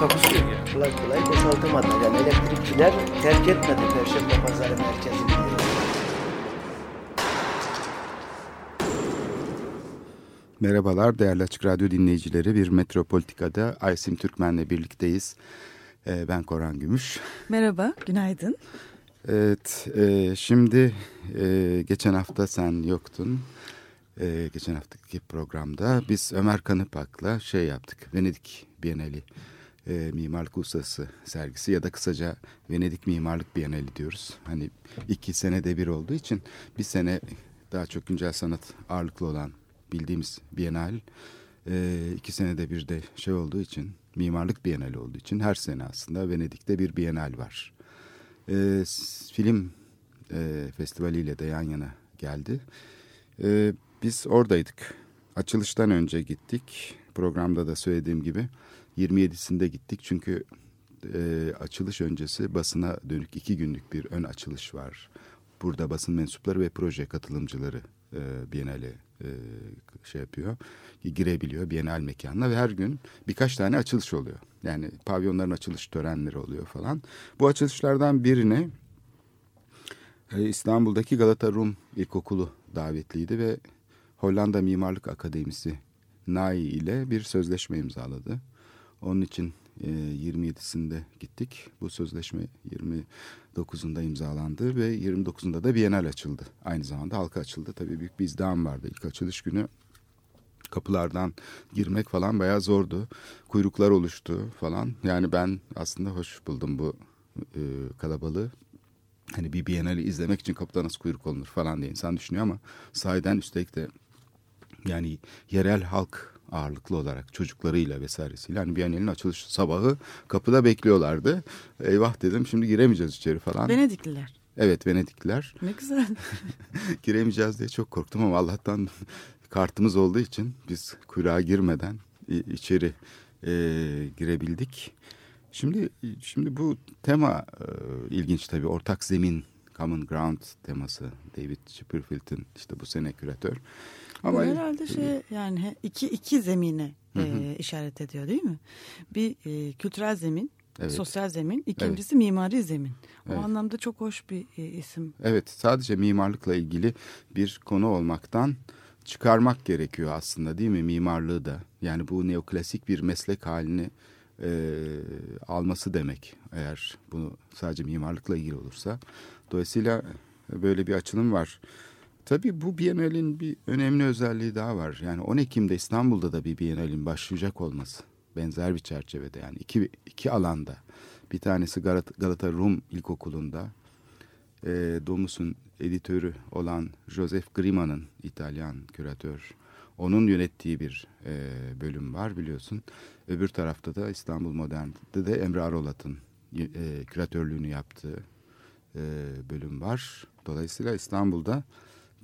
Takusuyor ya. kolay kolay boşaltamadı. Yani elektrikçiler terk etmedi Perşembe Pazarı merkezini. Merhabalar değerli Açık Radyo dinleyicileri. Bir Metropolitika'da Aysim Türkmen'le birlikteyiz. Ee, ben Koran Gümüş. Merhaba, günaydın. Evet, e, şimdi e, geçen hafta sen yoktun. E, geçen haftaki programda biz Ömer Kanıpak'la şey yaptık. Venedik Bienali e, Mimarlık Uluslararası sergisi ya da kısaca Venedik Mimarlık Bienali diyoruz. Hani iki senede bir olduğu için bir sene daha çok güncel sanat ağırlıklı olan bildiğimiz Bienal e, iki senede bir de şey olduğu için mimarlık Bienali olduğu için her sene aslında Venedik'te bir Bienal var. E, film e, festivaliyle de yan yana geldi. E, biz oradaydık. Açılıştan önce gittik. Programda da söylediğim gibi 27'sinde gittik. Çünkü e, açılış öncesi basına dönük iki günlük bir ön açılış var. Burada basın mensupları ve proje katılımcıları e, Biennale e, şey yapıyor. Girebiliyor Biennale mekanına ve her gün birkaç tane açılış oluyor. Yani pavyonların açılış törenleri oluyor falan. Bu açılışlardan birine e, İstanbul'daki Galata Rum İlkokulu davetliydi ve Hollanda Mimarlık Akademisi NAI ile bir sözleşme imzaladı. Onun için e, 27'sinde gittik. Bu sözleşme 29'unda imzalandı ve 29'unda da Bienal açıldı. Aynı zamanda halka açıldı. Tabii büyük bir izdiham vardı ilk açılış günü. Kapılardan girmek falan bayağı zordu. Kuyruklar oluştu falan. Yani ben aslında hoş buldum bu e, kalabalığı. Hani bir Biennale'i izlemek için kapıda nasıl kuyruk olunur falan diye insan düşünüyor ama sahiden üstelik de yani yerel halk ağırlıklı olarak çocuklarıyla vesairesiyle hani Biennale'nin açılış sabahı kapıda bekliyorlardı. Eyvah dedim şimdi giremeyeceğiz içeri falan. Venedikliler. Evet Venedikliler. Ne güzel. Giremeyeceğiz diye çok korktum ama Allah'tan kartımız olduğu için biz kuyruğa girmeden içeri e, girebildik. Şimdi şimdi bu tema e, ilginç tabii ortak zemin common ground teması David Chipperfield'in işte bu sene küratör. Ama bu herhalde şey yani iki iki zemine e, işaret ediyor değil mi? Bir e, kültürel zemin, evet. sosyal zemin, ikincisi evet. mimari zemin. O evet. anlamda çok hoş bir e, isim. Evet, sadece mimarlıkla ilgili bir konu olmaktan çıkarmak gerekiyor aslında değil mi mimarlığı da? Yani bu neoklasik bir meslek halini e, alması demek eğer bunu sadece mimarlıkla ilgili olursa. Dolayısıyla böyle bir açılım var. Tabii bu Biennale'in bir önemli özelliği daha var. Yani 10 Ekim'de İstanbul'da da bir Biennale'in başlayacak olması. Benzer bir çerçevede yani iki, iki alanda. Bir tanesi Galata, Galata Rum İlkokulu'nda. E, Domus'un editörü olan Joseph Grima'nın İtalyan küratör. Onun yönettiği bir e, bölüm var biliyorsun. Öbür tarafta da İstanbul Modern'de de Emre Arolat'ın e, küratörlüğünü yaptığı e, bölüm var. Dolayısıyla İstanbul'da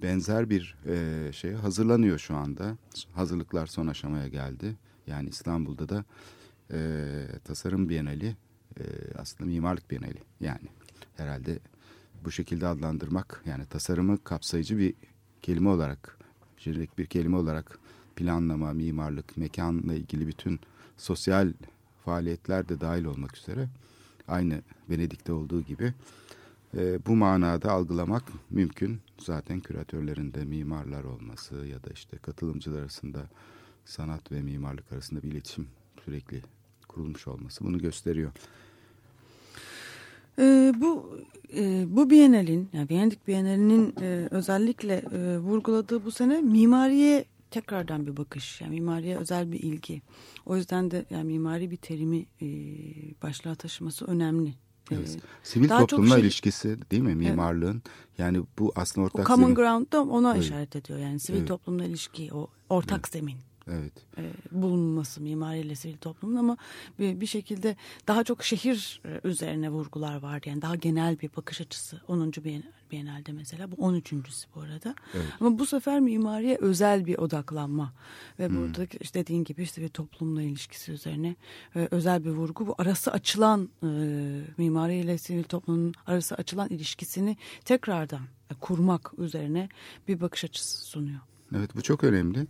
benzer bir e, şeye hazırlanıyor şu anda. Hazırlıklar son aşamaya geldi. Yani İstanbul'da da e, tasarım bienali e, aslında mimarlık bienali. Yani herhalde bu şekilde adlandırmak yani tasarımı kapsayıcı bir kelime olarak, jenerik bir kelime olarak planlama, mimarlık, mekanla ilgili bütün sosyal faaliyetler de dahil olmak üzere aynı Venedik'te olduğu gibi e, bu manada algılamak mümkün. Zaten küratörlerinde mimarlar olması ya da işte katılımcılar arasında sanat ve mimarlık arasında bir iletişim sürekli kurulmuş olması bunu gösteriyor. E, bu e, bu Bienal'in yani Venedik Bienali'nin e, özellikle e, vurguladığı bu sene mimariye tekrardan bir bakış. Yani mimariye özel bir ilgi. O yüzden de yani mimari bir terimi e, başlığa taşıması önemli. Evet. Sivil Daha toplumla şey, ilişkisi değil mi mimarlığın? Evet. Yani bu aslında ortak o common zemin. ground da ona evet. işaret ediyor. Yani sivil evet. toplumla ilişki, o ortak evet. zemin. Evet. e, bulunması mimariyle sivil toplumun ama bir, bir şekilde daha çok şehir e, üzerine vurgular vardı. Yani daha genel bir bakış açısı 10. Bienal, Bienal'de mesela bu 13.sü bu arada. Evet. Ama bu sefer mimariye özel bir odaklanma ve Hmm. burada işte dediğin gibi işte bir toplumla ilişkisi üzerine e, özel bir vurgu. Bu arası açılan e, mimariyle sivil toplumun arası açılan ilişkisini tekrardan e, kurmak üzerine bir bakış açısı sunuyor. Evet bu çok önemli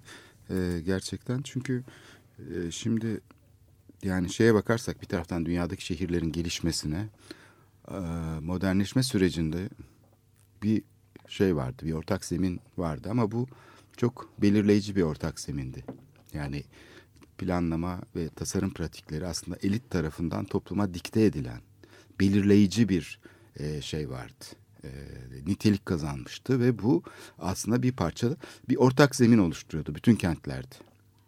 Ee, gerçekten çünkü e, şimdi yani şeye bakarsak bir taraftan dünyadaki şehirlerin gelişmesine e, modernleşme sürecinde bir şey vardı bir ortak zemin vardı ama bu çok belirleyici bir ortak zemindi. Yani planlama ve tasarım pratikleri aslında elit tarafından topluma dikte edilen belirleyici bir e, şey vardı. E, nitelik kazanmıştı ve bu aslında bir parça bir ortak zemin oluşturuyordu bütün kentlerde.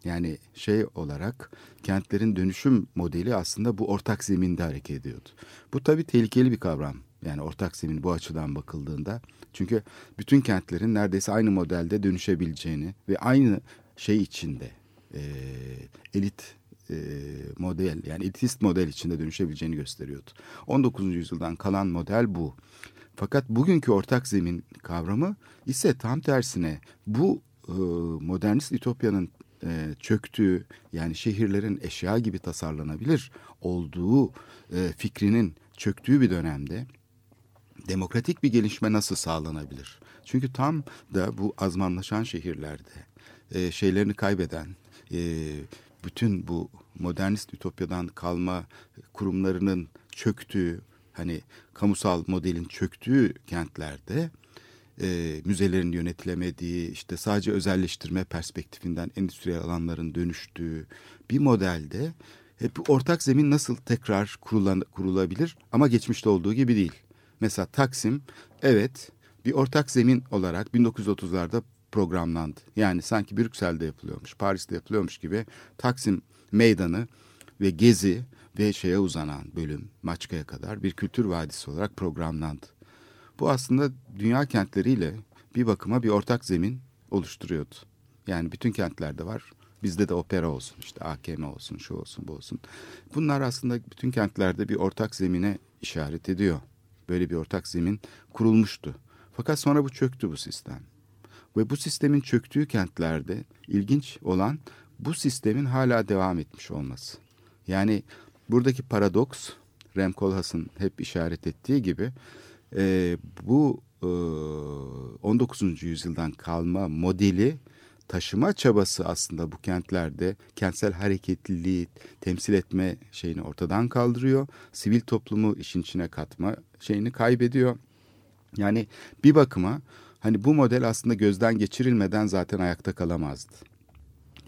Yani şey olarak kentlerin dönüşüm modeli aslında bu ortak zeminde hareket ediyordu. Bu tabii tehlikeli bir kavram. Yani ortak zemin bu açıdan bakıldığında. Çünkü bütün kentlerin neredeyse aynı modelde dönüşebileceğini ve aynı şey içinde e, elit e, model yani elitist model içinde dönüşebileceğini gösteriyordu. 19. yüzyıldan kalan model bu. Fakat bugünkü ortak zemin kavramı ise tam tersine bu e, modernist ütopyanın e, çöktüğü yani şehirlerin eşya gibi tasarlanabilir olduğu e, fikrinin çöktüğü bir dönemde demokratik bir gelişme nasıl sağlanabilir? Çünkü tam da bu azmanlaşan şehirlerde e, şeylerini kaybeden, e, bütün bu modernist ütopyadan kalma kurumlarının çöktüğü, hani kamusal modelin çöktüğü kentlerde e, müzelerin yönetilemediği, işte sadece özelleştirme perspektifinden endüstriyel alanların dönüştüğü bir modelde hep ortak zemin nasıl tekrar kurulan, kurulabilir ama geçmişte olduğu gibi değil. Mesela Taksim evet bir ortak zemin olarak 1930'larda programlandı. Yani sanki Brüksel'de yapılıyormuş, Paris'te yapılıyormuş gibi Taksim meydanı ve gezi ve şeye uzanan bölüm Maçka'ya kadar bir kültür vadisi olarak programlandı. Bu aslında dünya kentleriyle bir bakıma bir ortak zemin oluşturuyordu. Yani bütün kentlerde var. Bizde de opera olsun, işte AKM olsun, şu olsun, bu olsun. Bunlar aslında bütün kentlerde bir ortak zemine işaret ediyor. Böyle bir ortak zemin kurulmuştu. Fakat sonra bu çöktü bu sistem. Ve bu sistemin çöktüğü kentlerde ilginç olan bu sistemin hala devam etmiş olması. Yani buradaki paradoks Rem Koolhaas'ın hep işaret ettiği gibi e, bu e, 19. yüzyıldan kalma modeli taşıma çabası aslında bu kentlerde kentsel hareketliliği temsil etme şeyini ortadan kaldırıyor. Sivil toplumu işin içine katma şeyini kaybediyor. Yani bir bakıma hani bu model aslında gözden geçirilmeden zaten ayakta kalamazdı.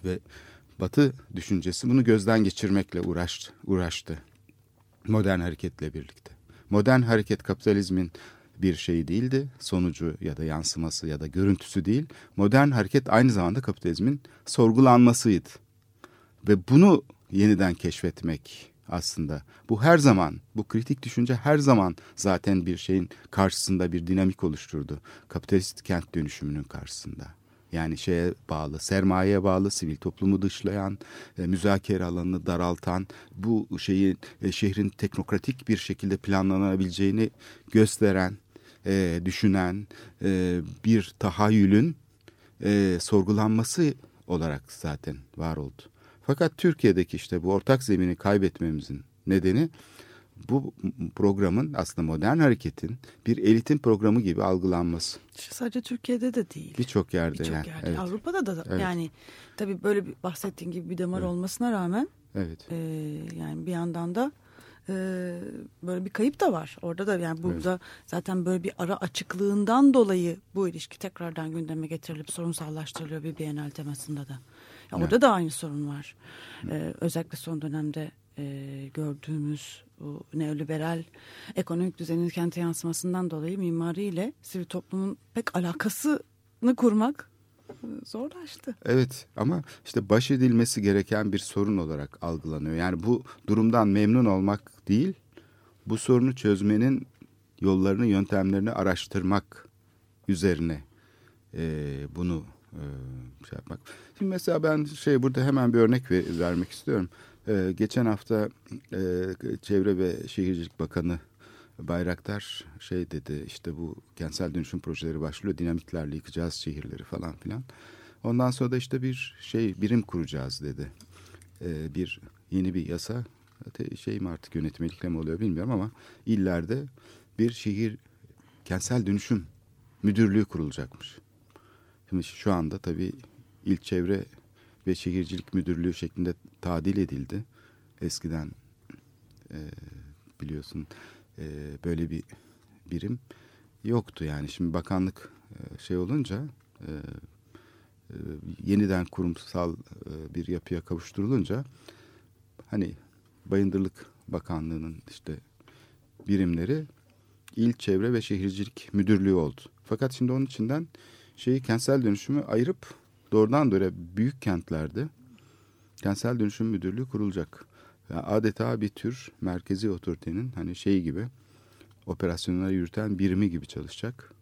Ve Batı düşüncesi bunu gözden geçirmekle uğraştı. uğraştı. Modern hareketle birlikte. Modern hareket kapitalizmin bir şey değildi. Sonucu ya da yansıması ya da görüntüsü değil. Modern hareket aynı zamanda kapitalizmin sorgulanmasıydı. Ve bunu yeniden keşfetmek aslında. Bu her zaman, bu kritik düşünce her zaman zaten bir şeyin karşısında bir dinamik oluşturdu. Kapitalist kent dönüşümünün karşısında. Yani şeye bağlı, sermayeye bağlı, sivil toplumu dışlayan, e, müzakere alanını daraltan, bu şeyi e, şehrin teknokratik bir şekilde planlanabileceğini gösteren, e, düşünen e, bir tahayyülün sorgulanması olarak zaten var oldu. Fakat Türkiye'deki işte bu ortak zemini kaybetmemizin nedeni bu programın aslında modern hareketin bir elitin programı gibi algılanması. Sadece Türkiye'de de değil. Birçok yerde Birçok yani. yerde. Evet. Avrupa'da da Evet. yani tabii böyle bir bahsettiğin gibi bir damar Evet. olmasına rağmen Evet. e, yani bir yandan da e, böyle bir kayıp da var. Orada da yani burada zaten böyle bir ara açıklığından dolayı bu ilişki tekrardan gündeme getirilip sorunsallaştırılıyor bir Bienal temasında da. Ya orada da aynı sorun var. E, özellikle son dönemde e, gördüğümüz bu neoliberal ekonomik düzenin kente yansımasından dolayı mimariyle sivil toplumun pek alakasını kurmak e, zorlaştı. Evet ama işte baş edilmesi gereken bir sorun olarak algılanıyor. Yani bu durumdan memnun olmak değil, bu sorunu çözmenin yollarını, yöntemlerini araştırmak üzerine e, bunu e, şey yapmak. Şimdi mesela ben şey burada hemen bir örnek ver, vermek istiyorum. Ee, geçen hafta e, Çevre ve Şehircilik Bakanı Bayraktar şey dedi işte bu kentsel dönüşüm projeleri başlıyor dinamitlerle yıkacağız şehirleri falan filan. Ondan sonra da işte bir şey birim kuracağız dedi. Ee, bir yeni bir yasa şey mi artık yönetmelikle mi oluyor bilmiyorum ama illerde bir şehir kentsel dönüşüm müdürlüğü kurulacakmış. Şimdi şu anda tabii İl Çevre ve Şehircilik Müdürlüğü şeklinde tadil edildi. Eskiden e, biliyorsun e, böyle bir birim yoktu yani. Şimdi bakanlık e, şey olunca e, e, yeniden kurumsal e, bir yapıya kavuşturulunca hani Bayındırlık Bakanlığı'nın işte birimleri İl Çevre ve Şehircilik Müdürlüğü oldu. Fakat şimdi onun içinden şeyi kentsel dönüşümü ayırıp doğrudan doğruya büyük kentlerde kentsel dönüşüm müdürlüğü kurulacak. Yani adeta bir tür merkezi otoritenin hani şeyi gibi operasyonları yürüten birimi gibi çalışacak.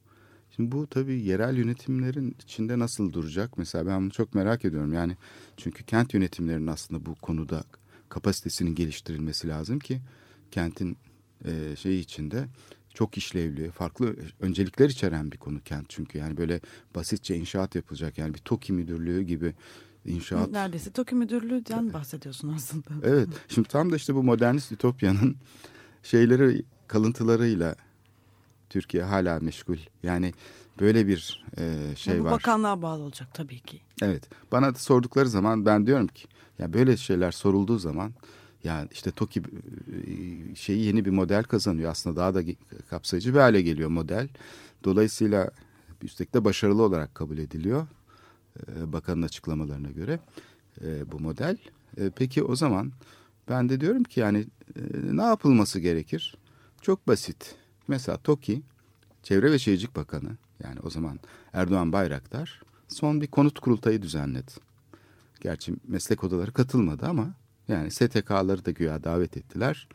Şimdi bu tabii yerel yönetimlerin içinde nasıl duracak? Mesela ben bunu çok merak ediyorum. Yani çünkü kent yönetimlerinin aslında bu konuda kapasitesinin geliştirilmesi lazım ki kentin e, şeyi içinde çok işlevli, farklı öncelikler içeren bir konu kent çünkü. Yani böyle basitçe inşaat yapılacak yani bir TOKİ müdürlüğü gibi inşaat. Neredeyse TOKİ müdürlüğünden bahsediyorsun aslında. Evet. Şimdi tam da işte bu modernist ütopyanın şeyleri kalıntılarıyla Türkiye hala meşgul. Yani böyle bir e, şey bu var. Bu bakanlığa bağlı olacak tabii ki. Evet. Bana da sordukları zaman ben diyorum ki ya böyle şeyler sorulduğu zaman yani işte TOKİ e, şeyi yeni bir model kazanıyor. Aslında daha da kapsayıcı bir hale geliyor model. Dolayısıyla üstelik de başarılı olarak kabul ediliyor. E, bakanın açıklamalarına göre e, bu model. Peki o zaman ben de diyorum ki yani ne yapılması gerekir? Çok basit. Mesela TOKİ Çevre ve Şehircilik Bakanı yani o zaman Erdoğan Bayraktar son bir konut kurultayı düzenledi. Gerçi meslek odaları katılmadı ama yani STK'ları da güya davet ettiler.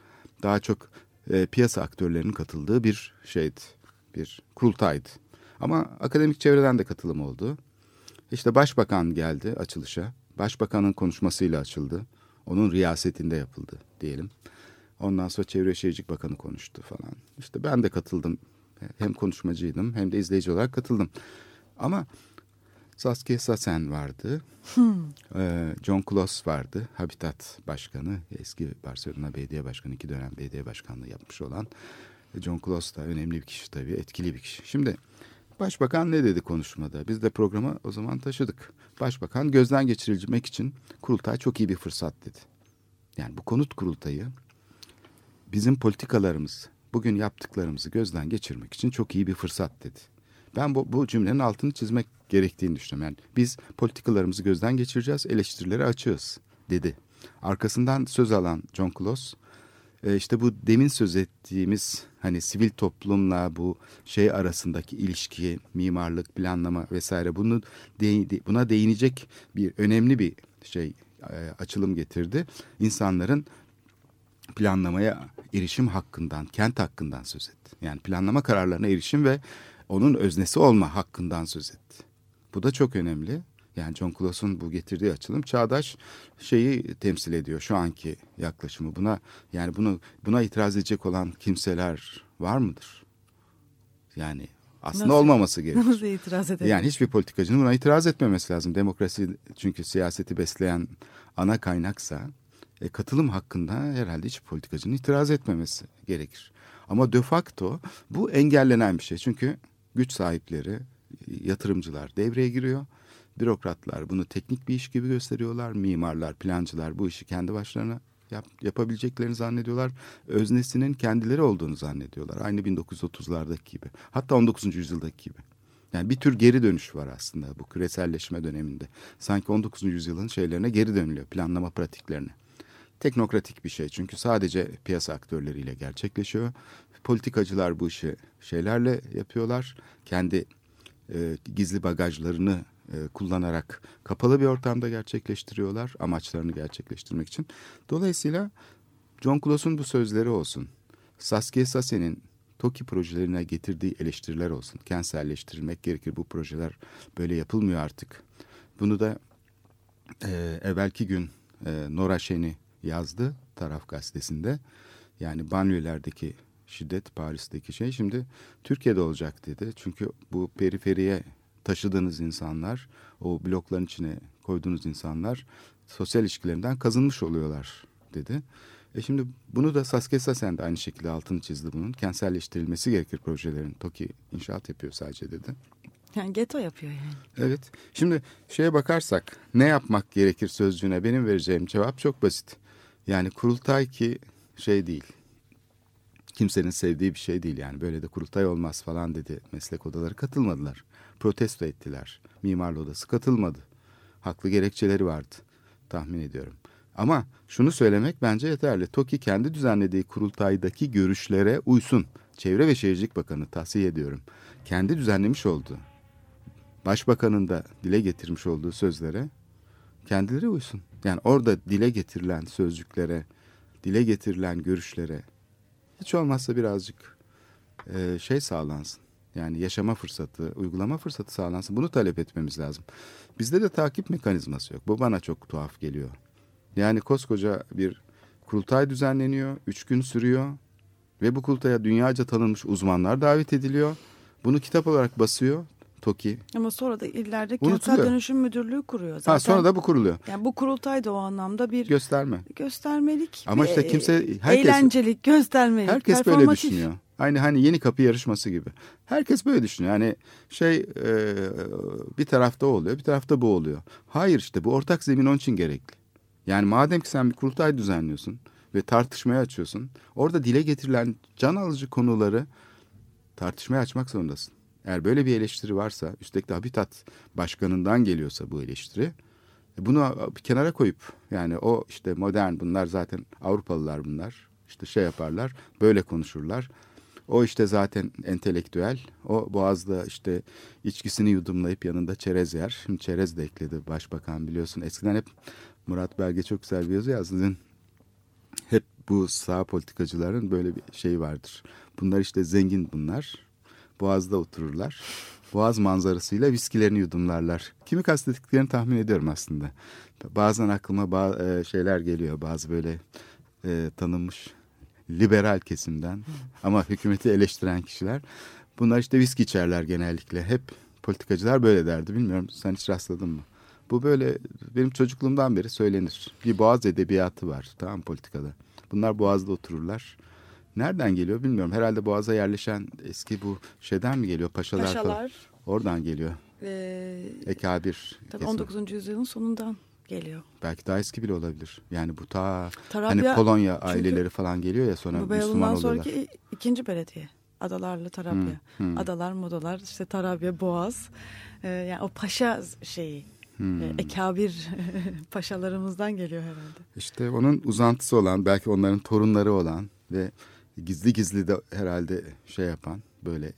Daha çok e, piyasa aktörlerinin katıldığı bir şeydi, bir kurultaydı. Ama akademik çevreden de katılım oldu. İşte başbakan geldi açılışa. Başbakanın konuşmasıyla açıldı. Onun riyasetinde yapıldı diyelim. Ondan sonra Çevre Şehircilik Bakanı konuştu falan. İşte ben de katıldım. Hem konuşmacıydım hem de izleyici olarak katıldım. Ama Saskia Sassen vardı. Hmm. Ee, John Kloss vardı. Habitat Başkanı. Eski Barcelona Belediye Başkanı. iki dönem belediye başkanlığı yapmış olan. John Kloss da önemli bir kişi tabii. Etkili bir kişi. Şimdi Başbakan ne dedi konuşmada? Biz de programı o zaman taşıdık. Başbakan gözden geçirilmek için kurultay çok iyi bir fırsat dedi. Yani bu konut kurultayı bizim politikalarımız, bugün yaptıklarımızı gözden geçirmek için çok iyi bir fırsat dedi. Ben bu, bu cümlenin altını çizmek gerektiğini düşünüyorum. Yani biz politikalarımızı gözden geçireceğiz, eleştirilere açığız dedi. Arkasından söz alan John Kloss, e, işte bu demin söz ettiğimiz hani sivil toplumla bu şey arasındaki ilişki, mimarlık, planlama vesaire bunu buna değinecek bir önemli bir şey e, açılım getirdi. İnsanların planlamaya erişim hakkından, kent hakkından söz etti. Yani planlama kararlarına erişim ve onun öznesi olma hakkından söz etti. Bu da çok önemli. Yani John Kloss'un bu getirdiği açılım çağdaş şeyi temsil ediyor şu anki yaklaşımı. Buna yani bunu buna itiraz edecek olan kimseler var mıdır? Yani aslında nasıl, olmaması gerekir. Nasıl itiraz edelim? Yani hiçbir politikacının buna itiraz etmemesi lazım. Demokrasi çünkü siyaseti besleyen ana kaynaksa e, katılım hakkında herhalde hiç politikacının itiraz etmemesi gerekir. Ama de facto bu engellenen bir şey. Çünkü güç sahipleri, yatırımcılar devreye giriyor. Bürokratlar bunu teknik bir iş gibi gösteriyorlar. Mimarlar, plancılar bu işi kendi başlarına yap, yapabileceklerini zannediyorlar. Öznesinin kendileri olduğunu zannediyorlar. Aynı 1930'lardaki gibi. Hatta 19. yüzyıldaki gibi. Yani bir tür geri dönüş var aslında bu küreselleşme döneminde. Sanki 19. yüzyılın şeylerine geri dönülüyor planlama pratiklerine. Teknokratik bir şey çünkü sadece piyasa aktörleriyle gerçekleşiyor. Politikacılar bu işi şeylerle yapıyorlar. Kendi e, gizli bagajlarını e, kullanarak kapalı bir ortamda gerçekleştiriyorlar amaçlarını gerçekleştirmek için. Dolayısıyla John Kloss'un bu sözleri olsun. Saskia Sassen'in TOKİ projelerine getirdiği eleştiriler olsun. Kentselleştirilmek gerekir bu projeler böyle yapılmıyor artık Bunu da e, evvelki gün e, Nora Şen'i yazdı Taraf Gazetesi'nde. Yani banliyölerdeki şiddet Paris'teki şey şimdi Türkiye'de olacak dedi. Çünkü bu periferiye taşıdığınız insanlar, o blokların içine koyduğunuz insanlar sosyal ilişkilerinden kazınmış oluyorlar dedi. E şimdi bunu da Saskia Sassen de aynı şekilde altını çizdi bunun. Kentselleştirilmesi gerekir projelerin. TOKİ inşaat yapıyor sadece dedi. Yani geto yapıyor yani. Evet. Şimdi şeye bakarsak ne yapmak gerekir sözcüğüne benim vereceğim cevap çok basit. Yani kurultay ki şey değil. Kimsenin sevdiği bir şey değil yani. Böyle de kurultay olmaz falan dedi. Meslek odaları katılmadılar. Protesto ettiler. Mimarlı odası katılmadı. Haklı gerekçeleri vardı tahmin ediyorum. Ama şunu söylemek bence yeterli. TOKİ kendi düzenlediği kurultaydaki görüşlere uysun. Çevre ve Şehircilik Bakanı tavsiye ediyorum. Kendi düzenlemiş olduğu, başbakanın da dile getirmiş olduğu sözlere kendileri uysun. Yani orada dile getirilen sözcüklere, dile getirilen görüşlere hiç olmazsa birazcık e, şey sağlansın. Yani yaşama fırsatı, uygulama fırsatı sağlansın. Bunu talep etmemiz lazım. Bizde de takip mekanizması yok. Bu bana çok tuhaf geliyor. Yani koskoca bir kurultay düzenleniyor. Üç gün sürüyor. Ve bu kurultaya dünyaca tanınmış uzmanlar davet ediliyor. Bunu kitap olarak basıyor. TOKİ. Ama sonra da illerde Unutuluyor. kentsel dönüşüm müdürlüğü kuruyor. Zaten, Ha, sonra da bu kuruluyor. yani bu kurultay da o anlamda bir Gösterme. göstermelik. Ama işte kimse- e, herkes- eğlencelik, göstermelik, Herkes böyle düşünüyor. Aynı hani yeni kapı yarışması gibi. Herkes böyle düşünüyor. Yani şey e, bir tarafta o oluyor, bir tarafta bu oluyor. Hayır işte bu ortak zemin onun için gerekli. Yani madem ki sen bir kurultay düzenliyorsun ve tartışmaya açıyorsun. Orada dile getirilen can alıcı konuları tartışmaya açmak zorundasın. Eğer böyle bir eleştiri varsa, üstelik de Habitat Başkanı'ndan geliyorsa bu eleştiri, e, bunu kenara koyup yani o işte modern bunlar zaten Avrupalılar bunlar. işte şey yaparlar, böyle konuşurlar. O işte zaten entelektüel. O boğazda işte içkisini yudumlayıp yanında çerez yer. Şimdi çerez de ekledi başbakan biliyorsun. Eskiden hep Murat Belge çok güzel bir yazı yazdı. Hep bu sağ politikacıların böyle bir şey vardır. Bunlar işte zengin bunlar. Boğaz'da otururlar. Boğaz manzarasıyla viskilerini yudumlarlar. Kimi kastettiklerini tahmin ediyorum aslında. Bazen aklıma ba- e, şeyler geliyor. Bazı böyle e, tanınmış liberal kesimden ama hükümeti eleştiren kişiler. Bunlar işte viski içerler genellikle. Hep politikacılar böyle derdi. Bilmiyorum sen hiç rastladın mı? Bu böyle benim çocukluğumdan beri söylenir. Bir boğaz edebiyatı var tamam politikada. Bunlar boğazda otururlar. Nereden geliyor bilmiyorum. Herhalde boğaza yerleşen eski bu şeyden mi geliyor? Paşalar, falan. Paşalar Oradan geliyor. e, Ekabir. tabii kesimi. 19. yüzyılın sonundan geliyor. Belki daha eski bile olabilir. Yani bu ta Tarabya, hani Polonya aileleri falan geliyor ya sonra bu Müslüman oluyorlar. sonraki ikinci belediye. Adalarlı Tarabya. Hmm, Adalar, modalar, işte Tarabya, Boğaz. E, yani o paşa şeyi. Hmm. e, ekabir paşalarımızdan geliyor herhalde. İşte onun uzantısı olan belki onların torunları olan ve gizli gizli de herhalde şey yapan böyle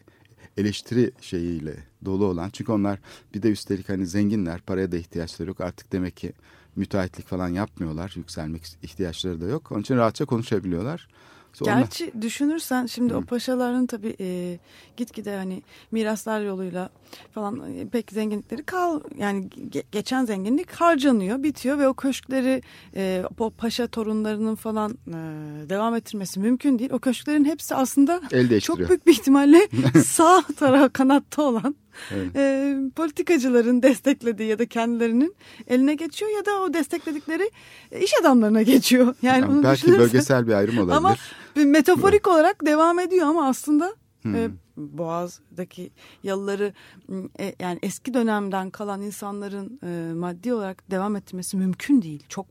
eleştiri şeyiyle dolu olan. Çünkü onlar bir de üstelik hani zenginler paraya da ihtiyaçları yok artık demek ki müteahhitlik falan yapmıyorlar yükselmek ihtiyaçları da yok. Onun için rahatça konuşabiliyorlar. Sonra- Gerçi düşünürsen şimdi o paşaların tabii e, gitgide hani miraslar yoluyla falan e, pek zenginlikleri kal yani ge- geçen zenginlik harcanıyor, bitiyor ve o köşkleri e, o paşa torunlarının falan e, devam ettirmesi mümkün değil. O köşklerin hepsi aslında çok büyük bir ihtimalle sağ taraf kanatta olan Evet. e, politikacıların desteklediği ya da kendilerinin eline geçiyor ya da o destekledikleri iş adamlarına geçiyor. Yani, Yani onu belki düşünürsen- bölgesel bir ayrım olabilir. ama metaforik olarak devam ediyor ama aslında Hmm. e, Boğaz'daki yalıları e, yani eski dönemden kalan insanların e, maddi olarak devam ettirmesi mümkün değil. Çok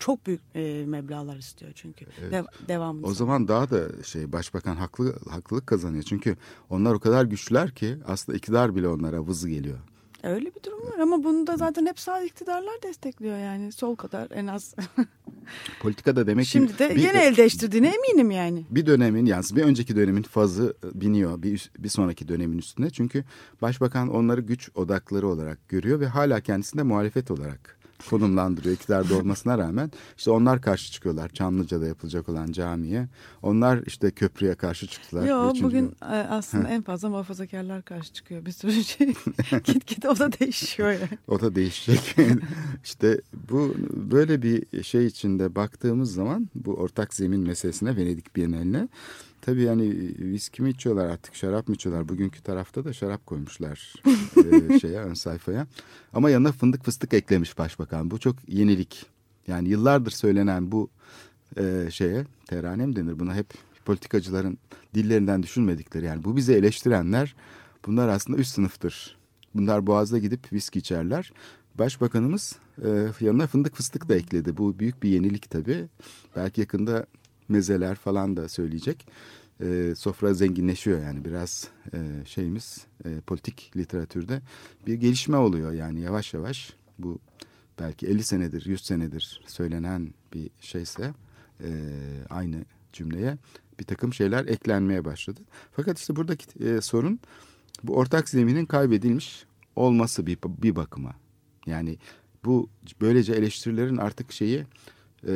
çok büyük e, meblağlar istiyor çünkü. Evet. De, devamlı. O zaman daha da şey başbakan haklı haklılık kazanıyor. Çünkü onlar o kadar güçlüler ki aslında iktidar bile onlara vızı geliyor. Öyle bir durum var ama bunu da zaten hep sağ iktidarlar destekliyor yani. Sol kadar en az. Politikada demek ki Şimdi de bir- yine el değiştirdiğine eminim yani. bir dönemin yani bir önceki dönemin fazı biniyor bir, bir sonraki dönemin üstüne. Çünkü başbakan onları güç odakları olarak görüyor ve hala kendisinde muhalefet olarak konumlandırıyor iktidarda olmasına rağmen. İşte onlar karşı çıkıyorlar Çamlıca'da yapılacak olan camiye. Onlar işte köprüye karşı çıktılar. Yo Üçüncü bugün gün. e, aslında en fazla muhafazakarlar karşı çıkıyor. Bir sürü şey git git o da değişiyor yani. O da değişecek. işte bu böyle bir şey içinde baktığımız zaman bu ortak zemin meselesine Venedik Bienali'ne tabii yani viski mi içiyorlar artık şarap mı içiyorlar? Bugünkü tarafta da şarap koymuşlar e, şeye ön sayfaya. Ama yanına fındık fıstık eklemiş başbakan. Bu çok yenilik. Yani yıllardır söylenen bu e, şeye terane mi denir buna hep politikacıların dillerinden düşünmedikleri yani bu bizi eleştirenler bunlar aslında üst sınıftır. Bunlar boğazda gidip viski içerler. Başbakanımız e, yanına fındık fıstık da ekledi. Bu büyük bir yenilik tabii. Belki yakında mezeler falan da söyleyecek. E, sofra zenginleşiyor yani biraz e, şeyimiz e, politik literatürde bir gelişme oluyor yani yavaş yavaş bu belki 50 senedir 100 senedir söylenen bir şeyse e, aynı cümleye bir takım şeyler eklenmeye başladı. Fakat işte buradaki e, sorun bu ortak zeminin kaybedilmiş olması bir, bir bakıma. Yani bu böylece eleştirilerin artık şeyi e,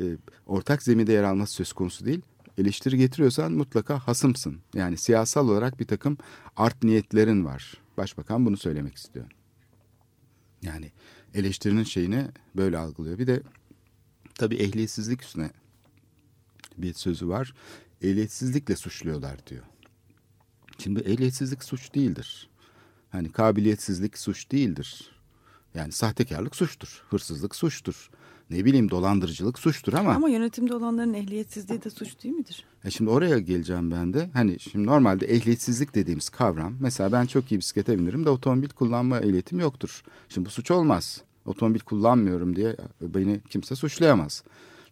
e, ortak zeminde yer alması söz konusu değil. Eleştiri getiriyorsan mutlaka hasımsın. Yani siyasal olarak bir takım art niyetlerin var. Başbakan bunu söylemek istiyor. Yani eleştirinin şeyini böyle algılıyor. Bir de tabii ehliyetsizlik üstüne bir sözü var. Ehliyetsizlikle suçluyorlar diyor. Şimdi ehliyetsizlik suç değildir. Hani kabiliyetsizlik suç değildir. Yani sahtekarlık suçtur, hırsızlık suçtur. Ne bileyim dolandırıcılık suçtur ama... Ama yönetimde olanların ehliyetsizliği de suç değil midir? E şimdi oraya geleceğim ben de. Hani şimdi normalde ehliyetsizlik dediğimiz kavram. Mesela ben çok iyi bisiklete binirim de otomobil kullanma ehliyetim yoktur. Şimdi bu suç olmaz. Otomobil kullanmıyorum diye beni kimse suçlayamaz.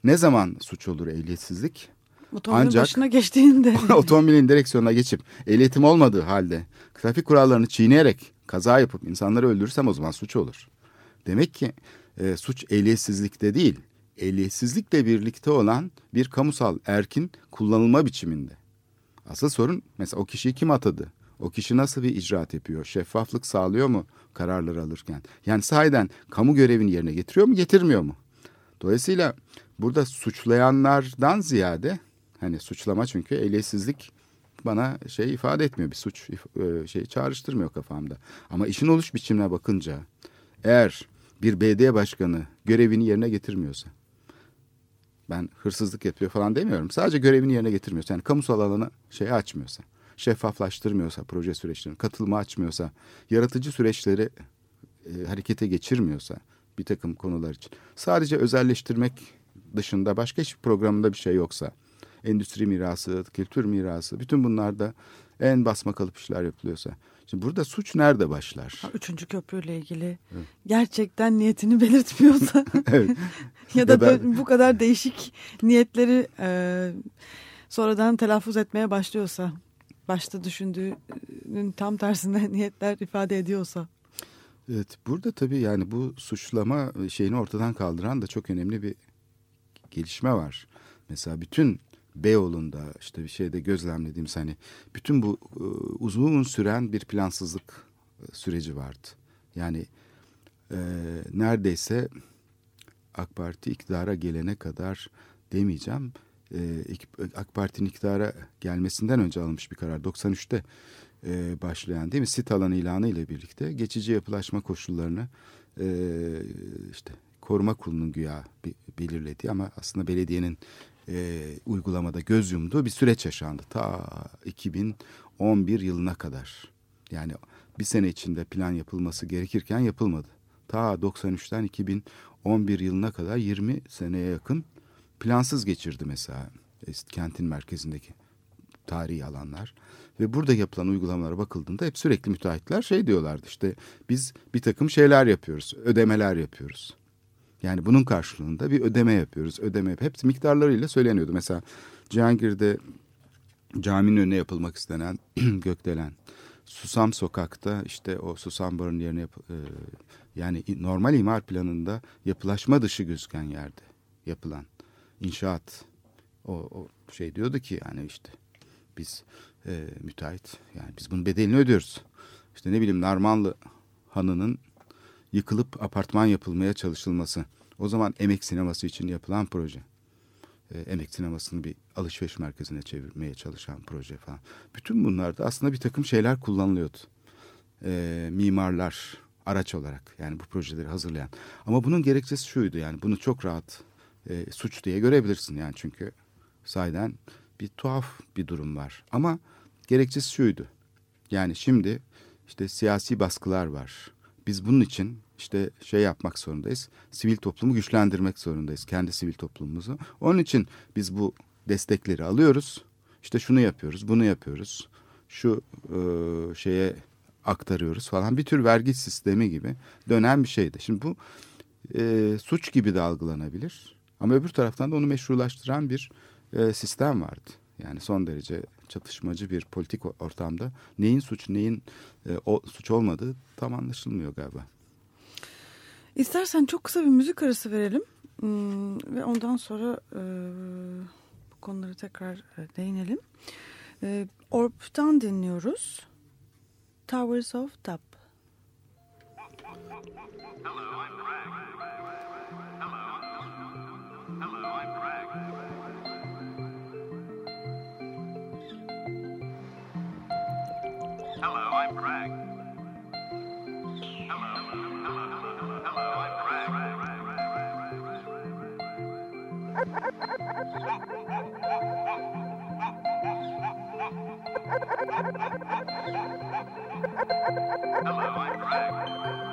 Ne zaman suç olur ehliyetsizlik? Otomobilin Ancak- başına geçtiğinde. Otomobilin direksiyonuna geçip ehliyetim olmadığı halde trafik kurallarını çiğneyerek kaza yapıp insanları öldürürsem o zaman suç olur. Demek ki e, suç ehliyetsizlikte değil, ehliyetsizlikle birlikte olan bir kamusal erkin kullanılma biçiminde. Asıl sorun mesela o kişiyi kim atadı? O kişi nasıl bir icraat yapıyor? Şeffaflık sağlıyor mu kararları alırken? Yani sahiden kamu görevini yerine getiriyor mu, getirmiyor mu? Dolayısıyla burada suçlayanlardan ziyade hani suçlama çünkü ehliyetsizlik bana şey ifade etmiyor bir suç e, şey çağrıştırmıyor kafamda. Ama işin oluş biçimine bakınca eğer bir BD başkanı görevini yerine getirmiyorsa ben hırsızlık yapıyor falan demiyorum. Sadece görevini yerine getirmiyorsa yani kamusal alanı şey açmıyorsa, şeffaflaştırmıyorsa proje süreçlerini, katılma açmıyorsa, yaratıcı süreçleri e, harekete geçirmiyorsa bir takım konular için. Sadece özelleştirmek dışında başka hiçbir programında bir şey yoksa, endüstri mirası, kültür mirası, bütün bunlarda en basma kalıp işler yapılıyorsa. Şimdi burada suç nerede başlar? Üçüncü köprüyle ilgili gerçekten niyetini belirtmiyorsa evet. ya da bö- bu kadar değişik niyetleri e, sonradan telaffuz etmeye başlıyorsa, başta düşündüğünün tam tersine niyetler ifade ediyorsa. Evet burada tabii yani bu suçlama şeyini ortadan kaldıran da çok önemli bir gelişme var. Mesela bütün Beyoğlu'nda işte bir şeyde gözlemlediğimiz hani bütün bu e, uzun süren bir plansızlık e, süreci vardı. Yani e, neredeyse AK Parti iktidara gelene kadar demeyeceğim. E, AK Parti'nin iktidara gelmesinden önce alınmış bir karar. 93'te e, başlayan değil mi? Sit alanı ilanı ile birlikte geçici yapılaşma koşullarını e, işte koruma kurulunun güya be- belirlediği ama aslında belediyenin e, uygulamada göz yumduğu bir süreç yaşandı. Ta 2011 yılına kadar. Yani bir sene içinde plan yapılması gerekirken yapılmadı. Ta 93'ten 2011 yılına kadar 20 seneye yakın plansız geçirdi mesela kentin merkezindeki tarihi alanlar. Ve burada yapılan uygulamalara bakıldığında hep sürekli müteahhitler şey diyorlardı işte biz bir takım şeyler yapıyoruz, ödemeler yapıyoruz. Yani bunun karşılığında bir ödeme yapıyoruz. Ödeme yap- hepsi miktarlarıyla söyleniyordu. Mesela Cihangir'de caminin önüne yapılmak istenen gökdelen. Susam sokakta işte o susam barının yerine yap, e, yani normal imar planında yapılaşma dışı gözüken yerde yapılan inşaat. O, o şey diyordu ki yani işte biz e, müteahhit yani biz bunun bedelini ödüyoruz. İşte ne bileyim Narmanlı Hanı'nın yıkılıp apartman yapılmaya çalışılması. O zaman emek sineması için yapılan proje. E, emek sinemasını bir alışveriş merkezine çevirmeye çalışan proje falan. Bütün bunlarda aslında bir takım şeyler kullanılıyordu. E, mimarlar araç olarak yani bu projeleri hazırlayan. Ama bunun gerekçesi şuydu yani bunu çok rahat e, suç diye görebilirsin yani çünkü sayeden bir tuhaf bir durum var. Ama gerekçesi şuydu. Yani şimdi işte siyasi baskılar var. Biz bunun için işte şey yapmak zorundayız. Sivil toplumu güçlendirmek zorundayız. Kendi sivil toplumumuzu. Onun için biz bu destekleri alıyoruz. İşte şunu yapıyoruz, bunu yapıyoruz. Şu e, şeye aktarıyoruz falan. Bir tür vergi sistemi gibi dönen bir şeydi. Şimdi bu e, suç gibi de algılanabilir. Ama öbür taraftan da onu meşrulaştıran bir e, sistem vardı. Yani son derece çatışmacı bir politik ortamda neyin suç neyin e, o, suç olmadığı tam anlaşılmıyor galiba. İstersen çok kısa bir müzik arası verelim hmm, ve ondan sonra e, bu konuları tekrar e, değinelim. E, Orp'tan dinliyoruz. Towers of Top. Hello, I'm Greg.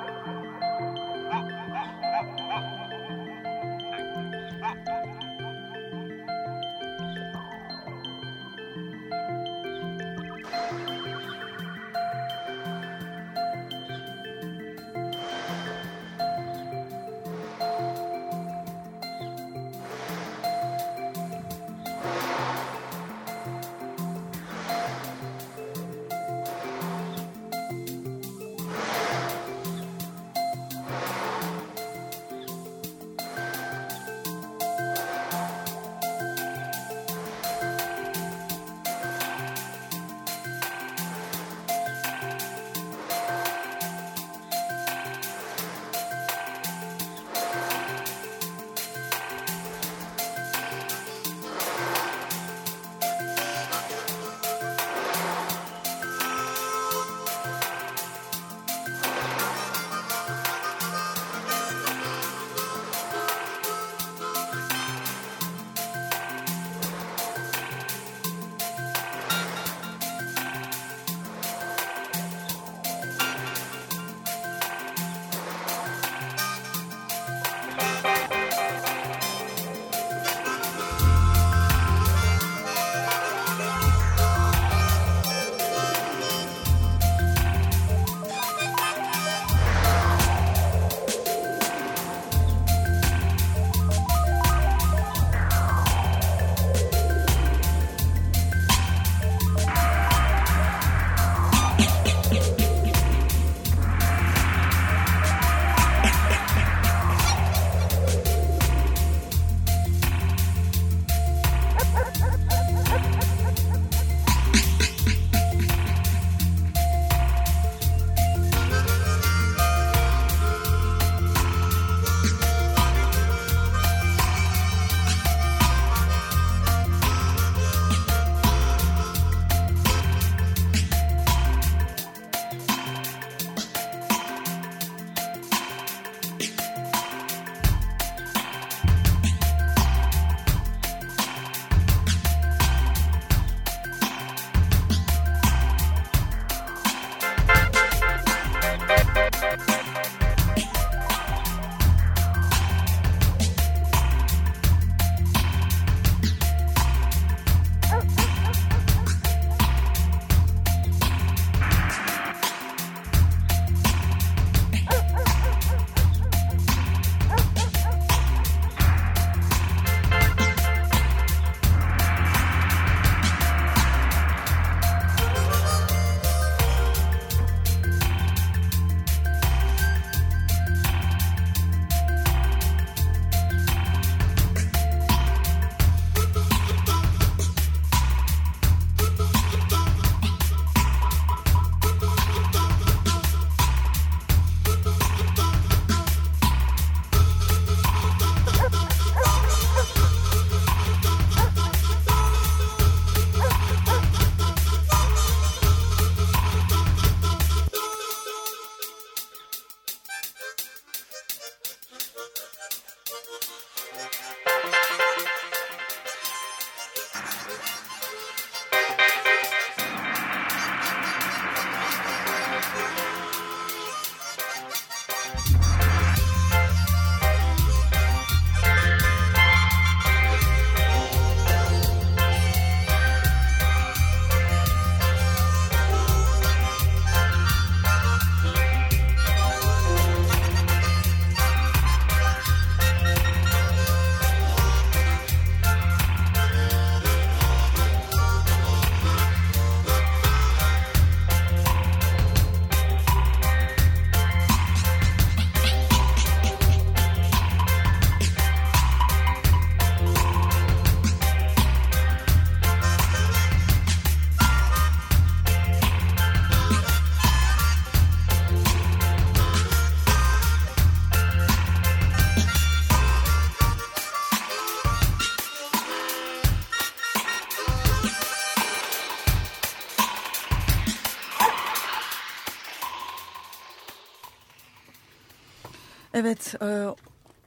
Evet, e,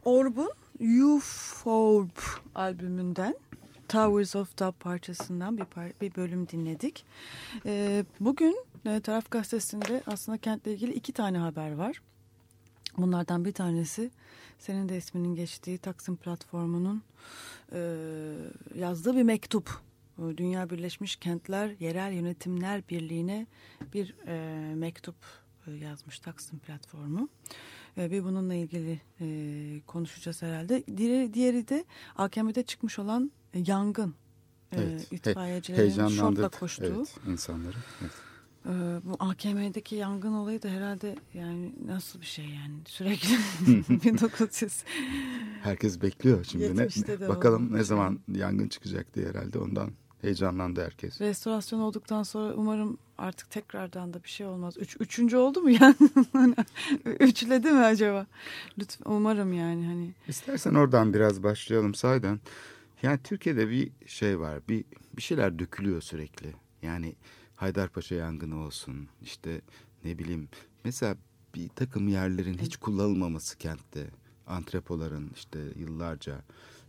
Orb'un Euphorb albümünden Towers of Dub parçasından bir, par bir bölüm dinledik. E, bugün e, Taraf Gazetesi'nde aslında kentle ilgili iki tane haber var. Bunlardan bir tanesi senin de isminin geçtiği Taksim platformunun e, yazdığı bir mektup. E, Dünya Birleşmiş Kentler Yerel Yönetimler Birliği'ne bir e, mektup e, yazmış Taksim platformu. E, ve bununla ilgili e, konuşacağız herhalde. Diğeri, diğeri de AKM'de çıkmış olan e, yangın. E, Evet. İtfaiyecilerin şortla koştuğu. evet, insanları. Evet. Ee, bu AKM'deki yangın olayı da herhalde yani nasıl bir şey yani sürekli 1900 Herkes bekliyor şimdi. Ne, 70'te de bakalım oldu. ne zaman yangın çıkacak diye herhalde ondan heyecanlandı herkes. restorasyon olduktan sonra umarım artık tekrardan da bir şey olmaz. Üç, üçüncü oldu mu yani? Üçledi mi acaba? Lütfen umarım yani hani. İstersen oradan biraz başlayalım saydan. Yani Türkiye'de bir şey var. Bir bir şeyler dökülüyor sürekli. Yani Haydarpaşa yangını olsun. işte ne bileyim mesela bir takım yerlerin hiç kullanılmaması kentte. Antrepoların işte yıllarca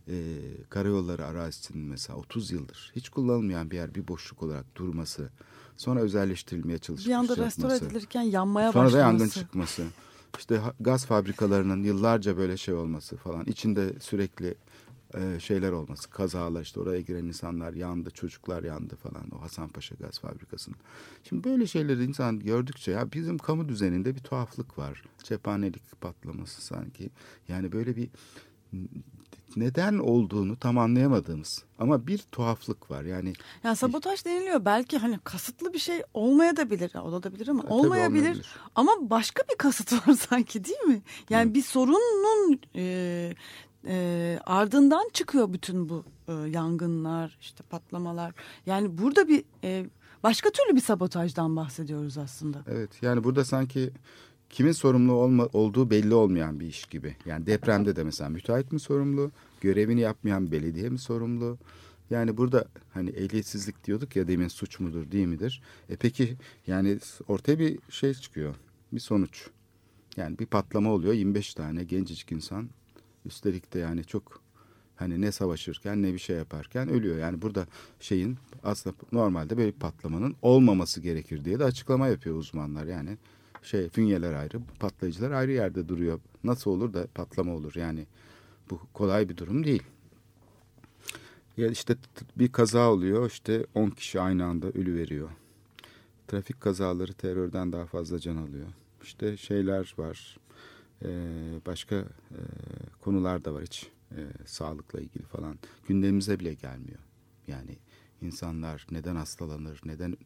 e, karayolları arazisinin mesela 30 yıldır hiç kullanılmayan bir yer bir boşluk olarak durması. Sonra özelleştirilmeye çalışılması. Bir anda restore edilirken yanmaya Sonra da başlaması. yangın çıkması. İşte gaz fabrikalarının yıllarca böyle şey olması falan. içinde sürekli e, şeyler olması. Kazalar işte oraya giren insanlar yandı, çocuklar yandı falan. O Hasanpaşa gaz fabrikasının. Şimdi böyle şeyleri insan gördükçe ya bizim kamu düzeninde bir tuhaflık var. Cephanelik patlaması sanki. Yani böyle bir neden olduğunu tam anlayamadığımız ama bir tuhaflık var. Yani Yani sabotaj deniliyor. Belki hani kasıtlı bir şey olmaya da bilir. Olabilir ama tabii olmayabilir. olmayabilir. Ama başka bir kasıt var sanki değil mi? Yani bir sorunun e, e, ardından çıkıyor bütün bu e, yangınlar, işte patlamalar. Yani burada bir e, başka türlü bir sabotajdan bahsediyoruz aslında. Evet yani burada sanki kimin sorumlu olma, olduğu belli olmayan bir iş gibi. Yani depremde de mesela müteahhit mi sorumlu, görevini yapmayan belediye mi sorumlu? Yani burada hani ehliyetsizlik diyorduk ya demin suç mudur değil midir? E peki yani ortaya bir şey çıkıyor, bir sonuç. Yani bir patlama oluyor 25 tane gencecik insan üstelik de yani çok hani ne savaşırken ne bir şey yaparken ölüyor. Yani burada şeyin aslında normalde böyle bir patlamanın olmaması gerekir diye de açıklama yapıyor uzmanlar. Yani şey fünyeler ayrı, patlayıcılar ayrı yerde duruyor. Nasıl olur da patlama olur yani bu kolay bir durum değil. Ya işte bir kaza oluyor işte 10 kişi aynı anda ölü veriyor. Trafik kazaları terörden daha fazla can alıyor. İşte şeyler var. Ee, başka e, konular da var hiç e, sağlıkla ilgili falan. Gündemimize bile gelmiyor. Yani insanlar neden hastalanır, neden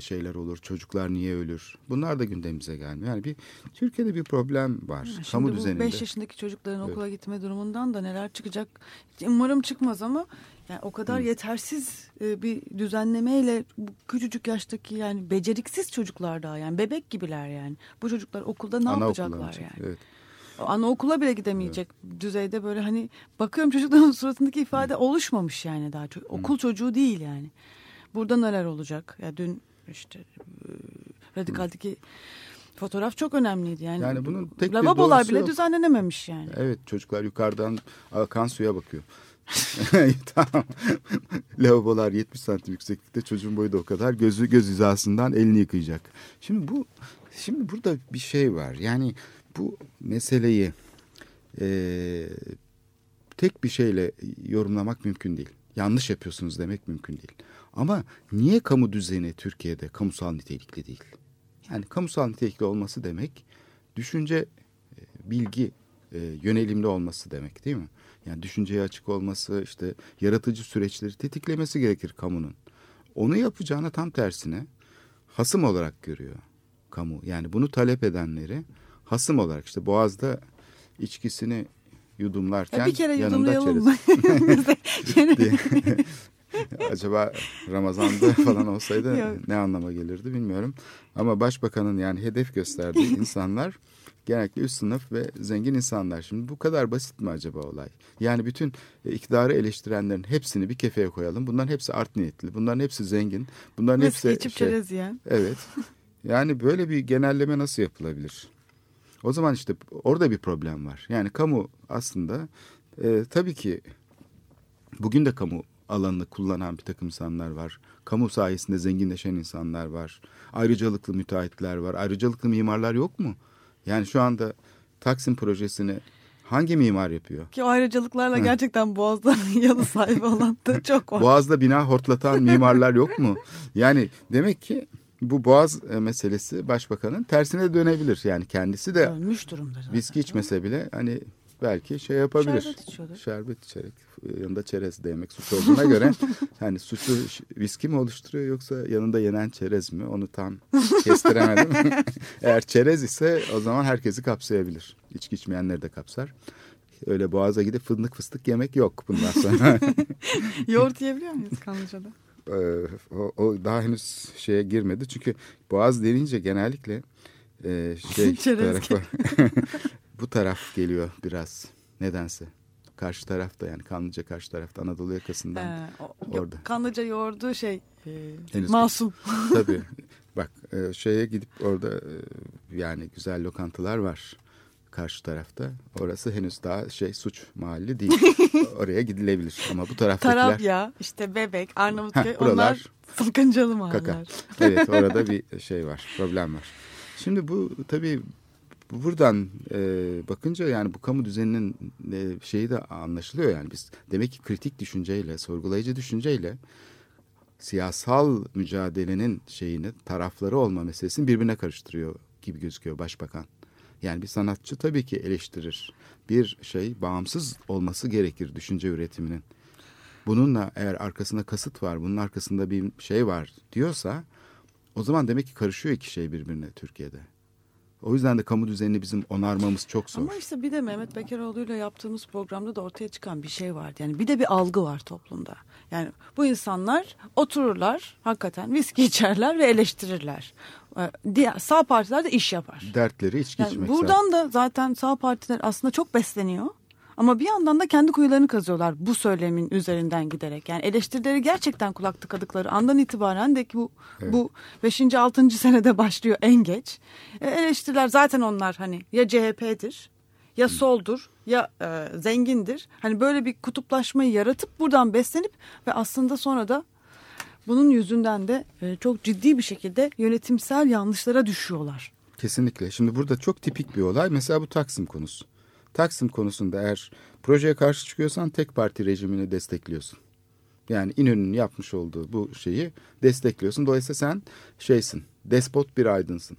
şeyler olur, çocuklar niye ölür? Bunlar da gündemimize gelmiyor. Yani bir Türkiye'de bir problem var. Şimdi Kamu bu düzeninde. 5 yaşındaki çocukların Evet. okula gitme durumundan da neler çıkacak? Umarım çıkmaz ama yani o kadar yetersiz e, bir düzenlemeyle bu küçücük yaştaki yani beceriksiz çocuklar daha yani bebek gibiler yani. Bu çocuklar okulda ne Anaokuluna yapacaklar yani? Evet. Anaokula bile gidemeyecek düzeyde böyle hani bakıyorum çocukların suratındaki ifade oluşmamış yani daha çok. Okul çocuğu değil yani. Burada neler olacak? Ya dün işte e, radikaldeki fotoğraf çok önemliydi yani. Yani bunun tek bir Lavabolar bile yok. düzenlenememiş yani. Evet çocuklar yukarıdan akan suya bakıyor. tamam. Lavabolar 70 santim yükseklikte çocuğun boyu da o kadar gözü göz hizasından elini yıkayacak. Şimdi bu şimdi burada bir şey var. Yani bu meseleyi e, tek bir şeyle yorumlamak mümkün değil. Yanlış yapıyorsunuz demek mümkün değil. Ama niye kamu düzeni Türkiye'de kamusal nitelikli değil? Yani kamusal nitelikli olması demek düşünce, e, bilgi e, yönelimli olması demek değil mi? Yani düşünceye açık olması, işte yaratıcı süreçleri tetiklemesi gerekir kamunun. Onu yapacağına tam tersine hasım olarak görüyor kamu. Yani bunu talep edenleri hasım olarak işte Boğaz'da içkisini yudumlarken Ya bir kere yanında çerez. Acaba Ramazan'da falan olsaydı Yok. ne anlama gelirdi bilmiyorum. Ama başbakanın yani hedef gösterdiği insanlar genellikle üst sınıf ve zengin insanlar. Şimdi bu kadar basit mi acaba olay? Yani bütün e, iktidarı eleştirenlerin hepsini bir kefeye koyalım. Bunların hepsi art niyetli. Bunların hepsi zengin. Bunların Viski hepsi içip şey, çerez yiyen. Evet. Yani böyle bir genelleme nasıl yapılabilir? O zaman işte orada bir problem var. Yani kamu aslında e, tabii ki bugün de kamu alanını kullanan bir takım insanlar var. Kamu sayesinde zenginleşen insanlar var. Ayrıcalıklı müteahhitler var. Ayrıcalıklı mimarlar yok mu? Yani şu anda Taksim projesini hangi mimar yapıyor? Ki ayrıcalıklarla gerçekten Boğaz'da yanı sahibi olan da çok var. Boğaz'da bina hortlatan mimarlar yok mu? Yani demek ki bu Boğaz e, meselesi başbakanın tersine dönebilir. Yani kendisi de Ölmüş durumda. zaten. viski içmese bile hani belki şey yapabilir. Şerbet içiyordur. Şerbet içerek e, yanında çerez de yemek suç olduğuna göre hani suçu viski mi oluşturuyor yoksa yanında yenen çerez mi onu tam kestiremedim. Eğer çerez ise o zaman herkesi kapsayabilir. İçki içmeyenleri de kapsar. Öyle boğaza gidip fındık fıstık yemek yok bundan sonra. Yoğurt yiyebiliyor muyuz Kanlıca'da? Ee, o, o daha henüz şeye girmedi. Çünkü boğaz denince genellikle e, şey tarafa, bu taraf geliyor biraz nedense. Karşı tarafta yani Kanlıca karşı tarafta Anadolu yakasından. He, o- Orada. Kanlıca yoğurdu şey e, Henüz- masum. Tabii bak e, şeye gidip orada e, yani güzel lokantalar var karşı tarafta. Orası henüz daha şey suç mahalli değil. Oraya gidilebilir ama bu taraftakiler Tarabya, işte Bebek, Arnavutköy Heh, buralar onlar sakıncalı kaka. mahalleler. Evet orada bir şey var problem var. Şimdi bu tabii buradan e, bakınca yani bu kamu düzeninin e, şeyi de anlaşılıyor yani biz demek ki kritik düşünceyle sorgulayıcı düşünceyle siyasal mücadelenin şeyini tarafları olma meselesini birbirine karıştırıyor gibi gözüküyor başbakan. Yani bir sanatçı tabii ki eleştirir. Bir şey bağımsız olması gerekir düşünce üretiminin. Bununla eğer arkasında kasıt var, bunun arkasında bir şey var diyorsa o zaman demek ki karışıyor iki şey birbirine Türkiye'de. O yüzden de kamu düzenini bizim onarmamız çok zor. Ama işte bir de Mehmet Bekeroğlu'yla yaptığımız programda da ortaya çıkan bir şey vardı. Yani bir de bir algı var toplumda. Yani bu insanlar otururlar hakikaten viski içerler ve eleştirirler. Ee, Diğer, sağ partiler de iş yapar. Dertleri içki Yani içmek buradan da zaten sağ partiler aslında çok besleniyor. Ama bir yandan da kendi kuyularını kazıyorlar bu söylemin üzerinden giderek. Yani eleştirileri gerçekten kulak tıkadıkları andan itibaren de ki bu bu 5. 6. senede başlıyor en geç. E, eleştiriler zaten onlar hani ya CHP'dir ya soldur ya e, zengindir. Hani böyle bir kutuplaşmayı yaratıp buradan beslenip ve aslında sonra da bunun yüzünden de e, çok ciddi bir şekilde yönetimsel yanlışlara düşüyorlar. Kesinlikle. Şimdi burada çok tipik bir olay. Mesela bu Taksim konusu. Taksim konusunda eğer projeye karşı çıkıyorsan tek parti rejimini destekliyorsun. Yani İnönü'nün yapmış olduğu bu şeyi destekliyorsun. Dolayısıyla sen şeysin, despot bir aydınsın.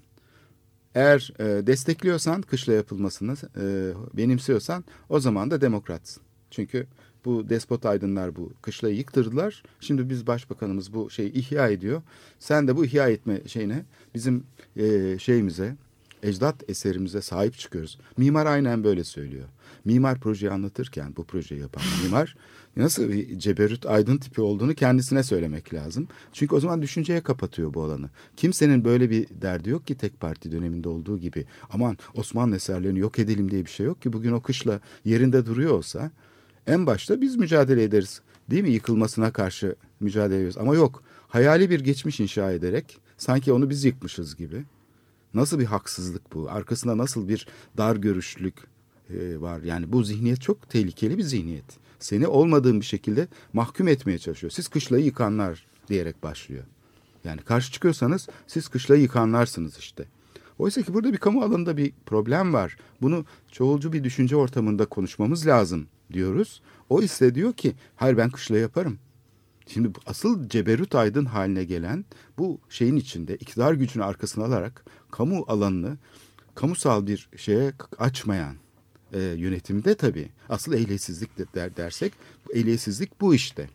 Eğer e, destekliyorsan kışla yapılmasını e, benimsiyorsan o zaman da demokratsın. Çünkü bu despot aydınlar bu kışlayı yıktırdılar. Şimdi biz başbakanımız bu şeyi ihya ediyor. Sen de bu ihya etme şeyine bizim e, şeyimize ecdat eserimize sahip çıkıyoruz. Mimar aynen böyle söylüyor. Mimar projeyi anlatırken bu projeyi yapan mimar nasıl bir ceberut aydın tipi olduğunu kendisine söylemek lazım. Çünkü o zaman düşünceye kapatıyor bu alanı. Kimsenin böyle bir derdi yok ki tek parti döneminde olduğu gibi. Aman Osmanlı eserlerini yok edelim diye bir şey yok ki. Bugün o kışla yerinde duruyor olsa en başta biz mücadele ederiz. Değil mi? Yıkılmasına karşı mücadele ediyoruz. Ama yok. Hayali bir geçmiş inşa ederek sanki onu biz yıkmışız gibi. Nasıl bir haksızlık bu? Arkasında nasıl bir dar görüşlülük e, var? Yani bu zihniyet çok tehlikeli bir zihniyet. Seni olmadığın bir şekilde mahkum etmeye çalışıyor. Siz kışlayı yıkanlar diyerek başlıyor. Yani karşı çıkıyorsanız siz kışlayı yıkanlarsınız işte. Oysa ki burada bir kamu alanında bir problem var. Bunu çoğulcu bir düşünce ortamında konuşmamız lazım diyoruz. O ise diyor ki hayır ben kışla yaparım. Şimdi asıl ceberut aydın haline gelen bu şeyin içinde iktidar gücünü arkasına alarak kamu alanını kamusal bir şeye açmayan e, yönetimde tabii asıl ehliyetsizlik de der, dersek ehliyetsizlik bu işte.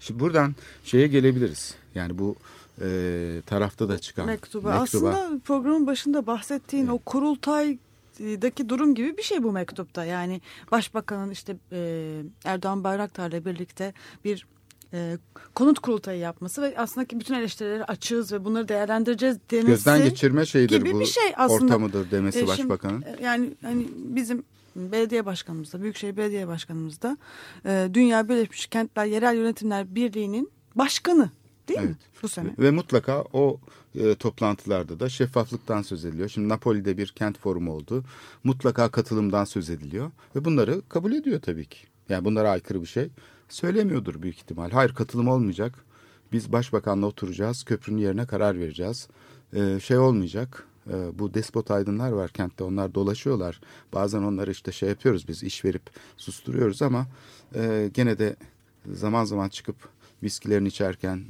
Şimdi buradan şeye gelebiliriz. Yani bu e, tarafta da çıkan mektuba. mektuba. Aslında programın başında bahsettiğin o kurultaydaki durum gibi bir şey bu mektupta. Yani başbakanın işte e, Erdoğan Bayraktar'la birlikte bir e, konut kurultayı yapması ve aslında ki bütün eleştirileri açığız ve bunları değerlendireceğiz demesi. Gözden geçirme şeyidir gibi bu bir şey aslında. ortamıdır demesi E, şimdi, başbakanın. e, yani hani bizim belediye başkanımız da Büyükşehir Belediye Başkanımız da e, Dünya Birleşmiş Kentler Yerel Yönetimler Birliği'nin başkanı. Değil mi Evet. bu sene? Ve mutlaka o e, toplantılarda da şeffaflıktan söz ediliyor. Şimdi Napoli'de bir kent forumu oldu. Mutlaka katılımdan söz ediliyor. Ve bunları kabul ediyor tabii ki. Yani bunlara aykırı bir şey söylemiyordur büyük ihtimal. Hayır katılım olmayacak. Biz başbakanla oturacağız. Köprünün yerine karar vereceğiz. E, şey olmayacak. E, bu despot aydınlar var kentte. Onlar dolaşıyorlar. Bazen onları işte şey yapıyoruz biz iş verip susturuyoruz ama e, gene de zaman zaman çıkıp viskilerini içerken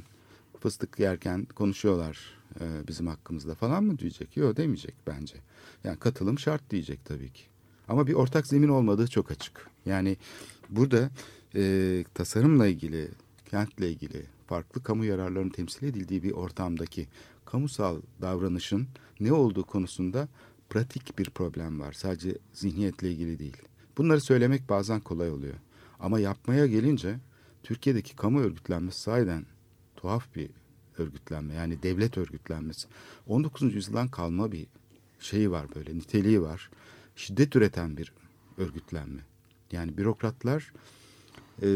fıstık yerken konuşuyorlar e, bizim hakkımızda falan mı diyecek? Yok demeyecek bence. Yani katılım şart diyecek tabii ki. Ama bir ortak zemin olmadığı çok açık. Yani burada e, tasarımla ilgili, kentle ilgili farklı kamu yararlarının temsil edildiği bir ortamdaki kamusal davranışın ne olduğu konusunda pratik bir problem var. Sadece zihniyetle ilgili değil. Bunları söylemek bazen kolay oluyor. Ama yapmaya gelince Türkiye'deki kamu örgütlenmesi sahiden tuhaf bir örgütlenme. Yani devlet örgütlenmesi. 19. yüzyıldan kalma bir şeyi var böyle niteliği var. Şiddet üreten bir örgütlenme. Yani bürokratlar e,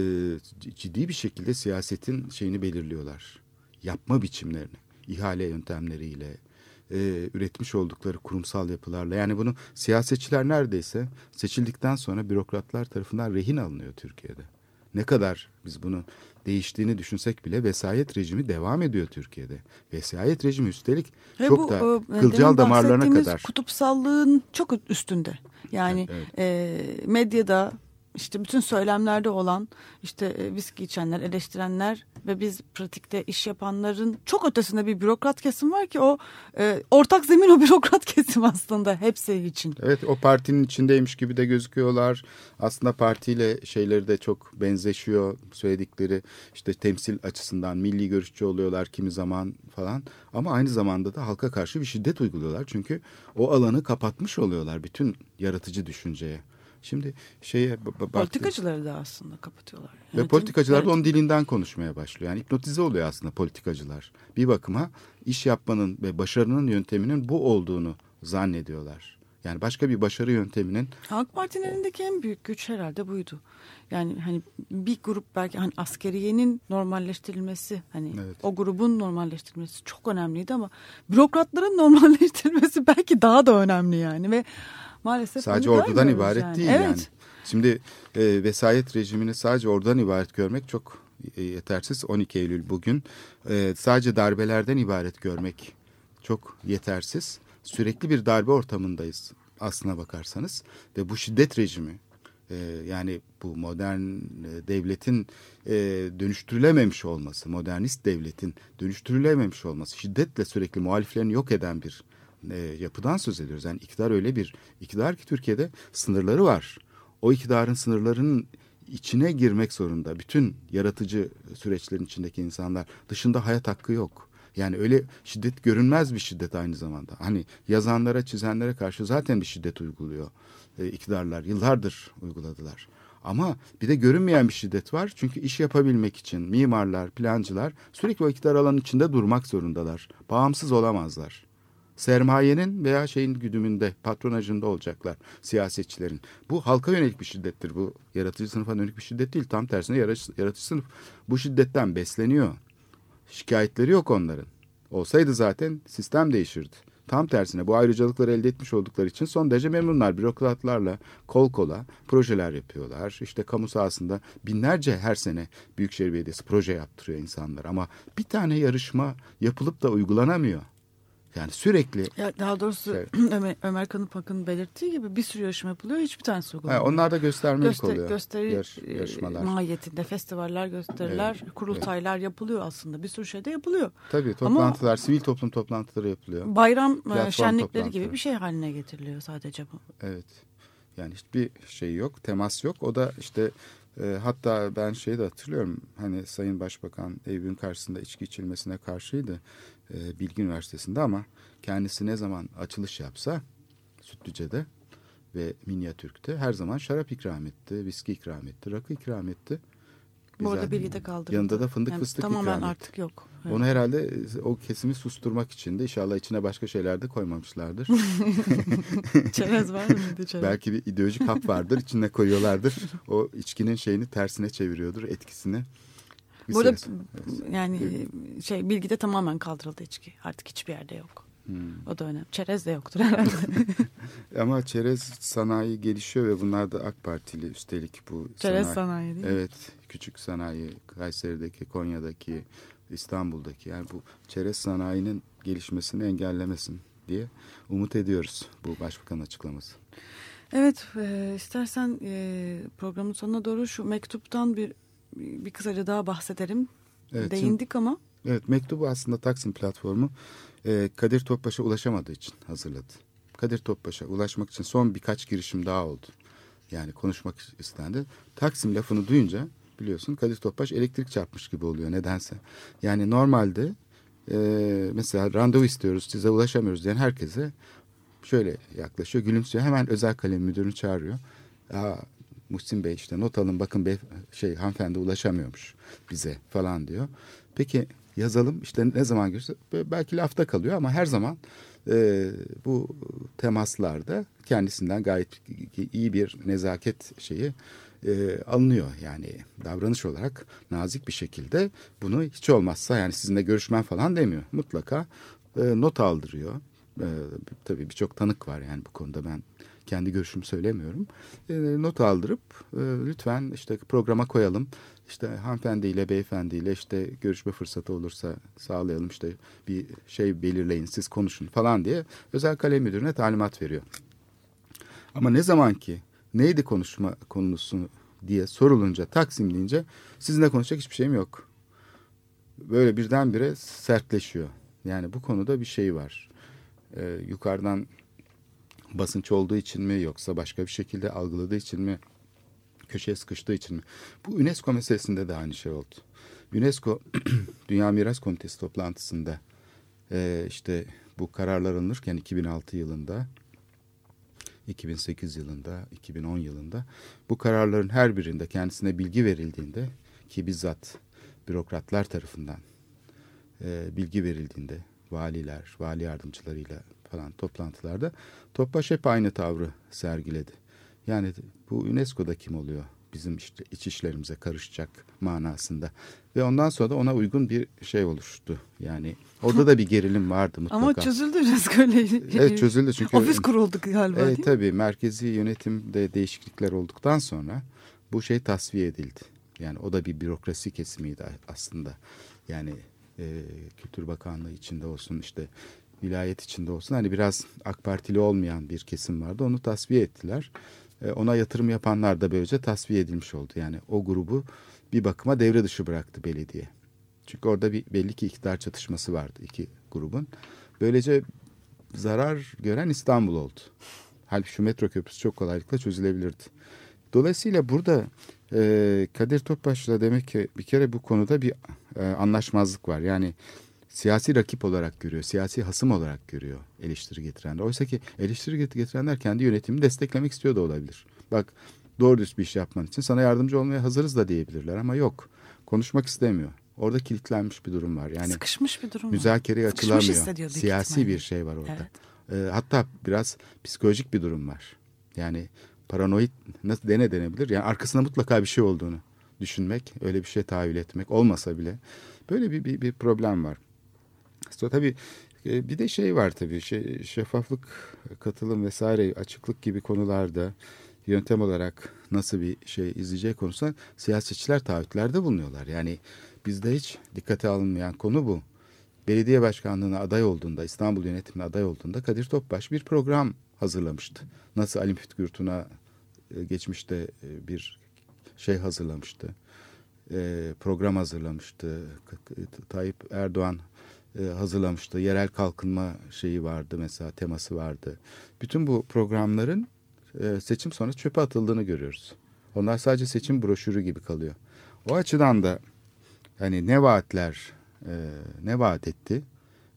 ciddi bir şekilde siyasetin şeyini belirliyorlar. Yapma biçimlerini, ihale yöntemleriyle, e, üretmiş oldukları kurumsal yapılarla. Yani bunu siyasetçiler neredeyse seçildikten sonra bürokratlar tarafından rehin alınıyor Türkiye'de. Ne kadar biz bunu değiştiğini düşünsek bile vesayet rejimi devam ediyor Türkiye'de. Vesayet rejimi üstelik Ve çok bu, da e, kılcal damarlarına kadar. kutupsallığın çok üstünde. Yani Evet, e, medyada işte bütün söylemlerde olan işte e, viski içenler, eleştirenler ve biz pratikte iş yapanların çok ötesinde bir bürokrat kesim var ki o e, ortak zemin o bürokrat kesim aslında hepsi için. Evet o partinin içindeymiş gibi de gözüküyorlar. Aslında partiyle şeyleri de çok benzeşiyor söyledikleri işte temsil açısından milli görüşçü oluyorlar kimi zaman falan. Ama aynı zamanda da halka karşı bir şiddet uyguluyorlar. Çünkü o alanı kapatmış oluyorlar bütün yaratıcı düşünceye. Şimdi şeye Politikacıları da aslında kapatıyorlar. ve Yönetim- politikacılar da onun dilinden konuşmaya başlıyor. Yani hipnotize oluyor aslında politikacılar. Bir bakıma iş yapmanın ve başarının yönteminin bu olduğunu zannediyorlar. Yani başka bir başarı yönteminin Halk Parti'nin elindeki en büyük güç herhalde buydu. Yani hani bir grup belki hani askeriyenin normalleştirilmesi hani Evet. o grubun normalleştirilmesi çok önemliydi ama bürokratların normalleştirilmesi belki daha da önemli yani ve maalesef sadece ordudan ibaret yani. değil evet. yani. Şimdi e, vesayet rejimini sadece oradan ibaret görmek çok e, yetersiz. 12 Eylül bugün e, sadece darbelerden ibaret görmek çok yetersiz. Sürekli bir darbe ortamındayız aslına bakarsanız ve bu şiddet rejimi e, yani bu modern e, devletin e, dönüştürülememiş olması, modernist devletin dönüştürülememiş olması, şiddetle sürekli muhaliflerini yok eden bir e, yapıdan söz ediyoruz. Yani iktidar öyle bir iktidar ki Türkiye'de sınırları var. O iktidarın sınırlarının içine girmek zorunda. Bütün yaratıcı süreçlerin içindeki insanlar dışında hayat hakkı yok. Yani öyle şiddet görünmez bir şiddet aynı zamanda. Hani yazanlara, çizenlere karşı zaten bir şiddet uyguluyor e, iktidarlar. Yıllardır uyguladılar. Ama bir de görünmeyen bir şiddet var. Çünkü iş yapabilmek için mimarlar, plancılar sürekli o iktidar alanının içinde durmak zorundalar. Bağımsız olamazlar. Sermayenin veya şeyin güdümünde, patronajında olacaklar siyasetçilerin. Bu halka yönelik bir şiddettir. Bu yaratıcı sınıfa yönelik bir şiddet değil. Tam tersine yaratıcı, sınıf bu şiddetten besleniyor. Şikayetleri yok onların. Olsaydı zaten sistem değişirdi. Tam tersine bu ayrıcalıkları elde etmiş oldukları için son derece memnunlar. Bürokratlarla kol kola projeler yapıyorlar. İşte kamu sahasında binlerce her sene Büyükşehir Belediyesi proje yaptırıyor insanlar. Ama bir tane yarışma yapılıp da uygulanamıyor. Yani sürekli Ya daha doğrusu Evet. Ömer, Ömer Kanıpak'ın belirttiği gibi bir sürü yarışma yapılıyor. Hiçbir tanesi uygulanmıyor. onlar da göstermelik Göster- oluyor. gösteri Yarış- e, yarışmalar. mahiyetinde festivaller, gösteriler, Evet, kurultaylar yapılıyor aslında. Bir sürü şey de yapılıyor. Tabii Ama- toplantılar, sivil toplum toplantıları yapılıyor. Bayram e, Platform şenlikleri gibi bir şey haline getiriliyor sadece bu. Evet. Yani hiçbir şey yok, temas yok. O da işte e, hatta ben şeyi de hatırlıyorum. Hani Sayın Başbakan evin karşısında içki içilmesine karşıydı e, Bilgi Üniversitesi'nde ama kendisi ne zaman açılış yapsa Sütlüce'de ve Minyatürk'te her zaman şarap ikram etti, viski ikram etti, rakı ikram etti. Bu arada bilgi de kaldırıldı. Yanında da fındık Yani fıstık Tamamen ikram etti. artık yok. Evet. Onu herhalde e, o kesimi susturmak için de inşallah içine başka şeyler de koymamışlardır. Çerez var mıydı çerez? Belki bir ideolojik hap vardır. içine koyuyorlardır. O içkinin şeyini tersine çeviriyordur etkisini. Bir Burada sonra. yani şey bilgide tamamen kaldırıldı içki. Artık hiçbir yerde yok. Hmm. O da önemli. Çerez de yoktur herhalde. Ama çerez sanayi gelişiyor ve bunlar da AK Partili üstelik bu Çerez sanayi değil mi? Evet, küçük sanayi Kayseri'deki, Konya'daki, İstanbul'daki yani bu çerez sanayinin gelişmesini engellemesin diye umut ediyoruz bu başbakanın açıklaması. Evet, e, istersen e, programın sonuna doğru şu mektuptan bir bir kısaca daha bahsedelim. Evet, Değindik ama Evet, mektubu aslında Taksim platformu e, Kadir Topbaş'a ulaşamadığı için hazırladı. Kadir Topbaş'a ulaşmak için son birkaç girişim daha oldu. Yani konuşmak istendi. Taksim lafını duyunca biliyorsun Kadir Topbaş elektrik çarpmış gibi oluyor nedense. Yani normalde e, mesela randevu istiyoruz size ulaşamıyoruz diyen herkese şöyle yaklaşıyor gülümsüyor. Hemen özel kalem müdürünü çağırıyor. Aa, Muhsin Bey işte not alın bakın bey, şey hanımefendi ulaşamıyormuş bize falan diyor. Peki yazalım işte ne zaman görürse belki lafta kalıyor ama her zaman e, bu temaslarda kendisinden gayet iyi bir nezaket şeyi e, alınıyor. Yani davranış olarak nazik bir şekilde bunu hiç olmazsa yani sizinle görüşmem falan demiyor. Mutlaka e, not aldırıyor. E, tabii birçok tanık var yani bu konuda ben kendi görüşümü söylemiyorum. E, not aldırıp e, lütfen işte programa koyalım. İşte hanımefendiyle beyefendiyle işte görüşme fırsatı olursa sağlayalım işte bir şey belirleyin siz konuşun falan diye özel kalem müdürüne talimat veriyor. Ama ne zaman ki neydi konuşma konusu diye sorulunca Taksim deyince sizinle konuşacak hiçbir şeyim yok. Böyle birdenbire sertleşiyor. Yani bu konuda bir şey var. Ee, yukarıdan basınç olduğu için mi yoksa başka bir şekilde algıladığı için mi köşeye sıkıştığı için mi? Bu UNESCO meselesinde de aynı şey oldu. UNESCO Dünya Miras Komitesi toplantısında e, işte bu kararlar alınırken 2006 yılında 2008 yılında 2010 yılında bu kararların her birinde kendisine bilgi verildiğinde ki bizzat bürokratlar tarafından e, bilgi verildiğinde valiler, vali yardımcılarıyla falan toplantılarda Topbaş hep aynı tavrı sergiledi. Yani bu UNESCO'da kim oluyor? Bizim işte iç işlerimize karışacak manasında. Ve ondan sonra da ona uygun bir şey oluştu. Yani orada da bir gerilim vardı mutlaka. ama çözüldü biraz öyle. Evet çözüldü çünkü. Ofis kuruldu galiba Evet değil mi? tabii merkezi yönetimde değişiklikler olduktan sonra bu şey tasfiye edildi. Yani o da bir bürokrasi kesimiydi aslında. Yani e, Kültür Bakanlığı içinde olsun işte vilayet içinde olsun hani biraz AK Partili olmayan bir kesim vardı. Onu tasfiye ettiler. E, ona yatırım yapanlar da böylece tasfiye edilmiş oldu. Yani o grubu bir bakıma devre dışı bıraktı belediye. Çünkü orada bir belli ki iktidar çatışması vardı iki grubun. Böylece zarar gören İstanbul oldu. Halbuki şu metro köprüsü çok kolaylıkla çözülebilirdi. Dolayısıyla burada e, Kadir Topbaş'la demek ki bir kere bu konuda bir e, anlaşmazlık var. Yani siyasi rakip olarak görüyor, siyasi hasım olarak görüyor eleştiri getirenler. Oysa ki eleştiri getirenler kendi yönetimini desteklemek istiyor da olabilir. Bak doğru düz bir iş yapman için sana yardımcı olmaya hazırız da diyebilirler ama yok. Konuşmak istemiyor. Orada kilitlenmiş bir durum var. Yani Sıkışmış bir durum müzakereye açılamıyor. Siyasi ihtimalle. bir şey var orada. Evet. Ee, hatta biraz psikolojik bir durum var. Yani paranoid nasıl dene denebilir? Yani arkasında mutlaka bir şey olduğunu düşünmek, öyle bir şey tahayyül etmek olmasa bile böyle bir, bir, bir problem var. Sonra tabii e, bir de şey var tabii şey, şeffaflık, katılım vesaire açıklık gibi konularda yöntem olarak nasıl bir şey izleyeceği konusunda siyasetçiler taahhütlerde bulunuyorlar. Yani bizde hiç dikkate alınmayan konu bu. Belediye başkanlığına aday olduğunda, İstanbul yönetimine aday olduğunda Kadir Topbaş bir program hazırlamıştı. Nasıl Ali Müftü Gürtun'a e, geçmişte e, bir şey hazırlamıştı. Program hazırlamıştı. Tayyip Erdoğan e, hazırlamıştı. Yerel kalkınma şeyi vardı mesela teması vardı. Bütün bu programların e, seçim sonrası çöpe atıldığını görüyoruz. Onlar sadece seçim broşürü gibi kalıyor. O açıdan da hani ne vaatler e, ne vaat etti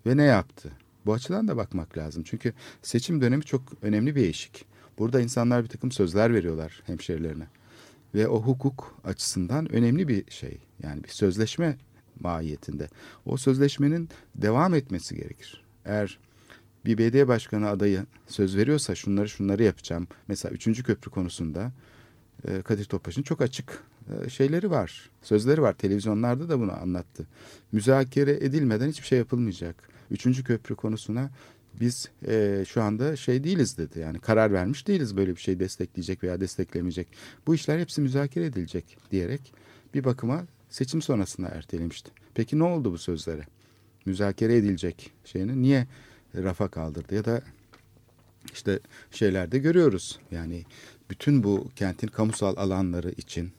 ve ne yaptı? Bu açıdan da bakmak lazım. Çünkü seçim dönemi çok önemli bir eşik. Burada insanlar bir takım sözler veriyorlar hemşerilerine. Ve o hukuk açısından önemli bir şey. Yani bir sözleşme mahiyetinde. O sözleşmenin devam etmesi gerekir. Eğer bir belediye başkanı adayı söz veriyorsa şunları şunları yapacağım. Mesela üçüncü köprü konusunda e, Kadir Topbaş'ın çok açık e, şeyleri var. Sözleri var. Televizyonlarda da bunu anlattı. Müzakere edilmeden hiçbir şey yapılmayacak. Üçüncü köprü konusuna biz e, şu anda şey değiliz dedi. Yani karar vermiş değiliz böyle bir şey destekleyecek veya desteklemeyecek. Bu işler hepsi müzakere edilecek diyerek bir bakıma seçim sonrasına ertelemişti. Peki ne oldu bu sözlere? Müzakere edilecek şeyini niye rafa kaldırdı ya da işte şeylerde görüyoruz. Yani bütün bu kentin kamusal alanları için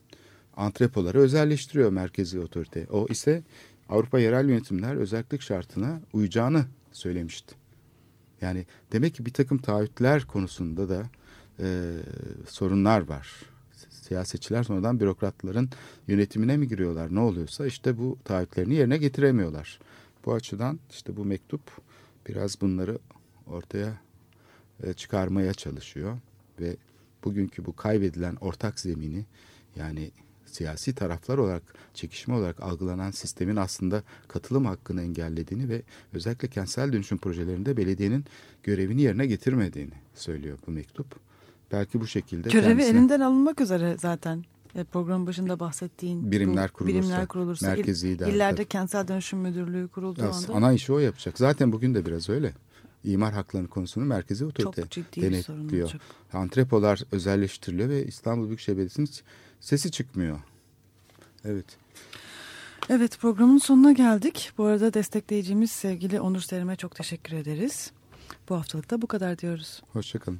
antrepoları özelleştiriyor merkezi otorite. O ise Avrupa yerel yönetimler özellik şartına uyacağını söylemişti. Yani demek ki bir takım taahhütler konusunda da e, sorunlar var. Siyasetçiler sonradan bürokratların yönetimine mi giriyorlar ne oluyorsa işte bu taahhütlerini yerine getiremiyorlar. Bu açıdan işte bu mektup biraz bunları ortaya e, çıkarmaya çalışıyor ve bugünkü bu kaybedilen ortak zemini yani siyasi taraflar olarak çekişme olarak algılanan sistemin aslında katılım hakkını engellediğini ve özellikle kentsel dönüşüm projelerinde belediyenin görevini yerine getirmediğini söylüyor bu mektup. Belki bu şekilde Görevi kendisine... elinden alınmak üzere zaten. E, Programın başında bahsettiğin birimler kurulursa, birimler kurulursa merkezi il, illerde tabii. kentsel dönüşüm müdürlüğü kurulduğu Ya, anda ana işi o yapacak. Zaten bugün de biraz öyle. İmar haklarının konusunu merkezi otorite denetliyor. Antrepolar özelleştiriliyor ve İstanbul Büyükşehir Belediyesi'nin sesi çıkmıyor. Evet. Evet programın sonuna geldik. Bu arada destekleyicimiz sevgili Onur Serim'e çok teşekkür ederiz. Bu haftalık da bu kadar diyoruz. Hoşçakalın.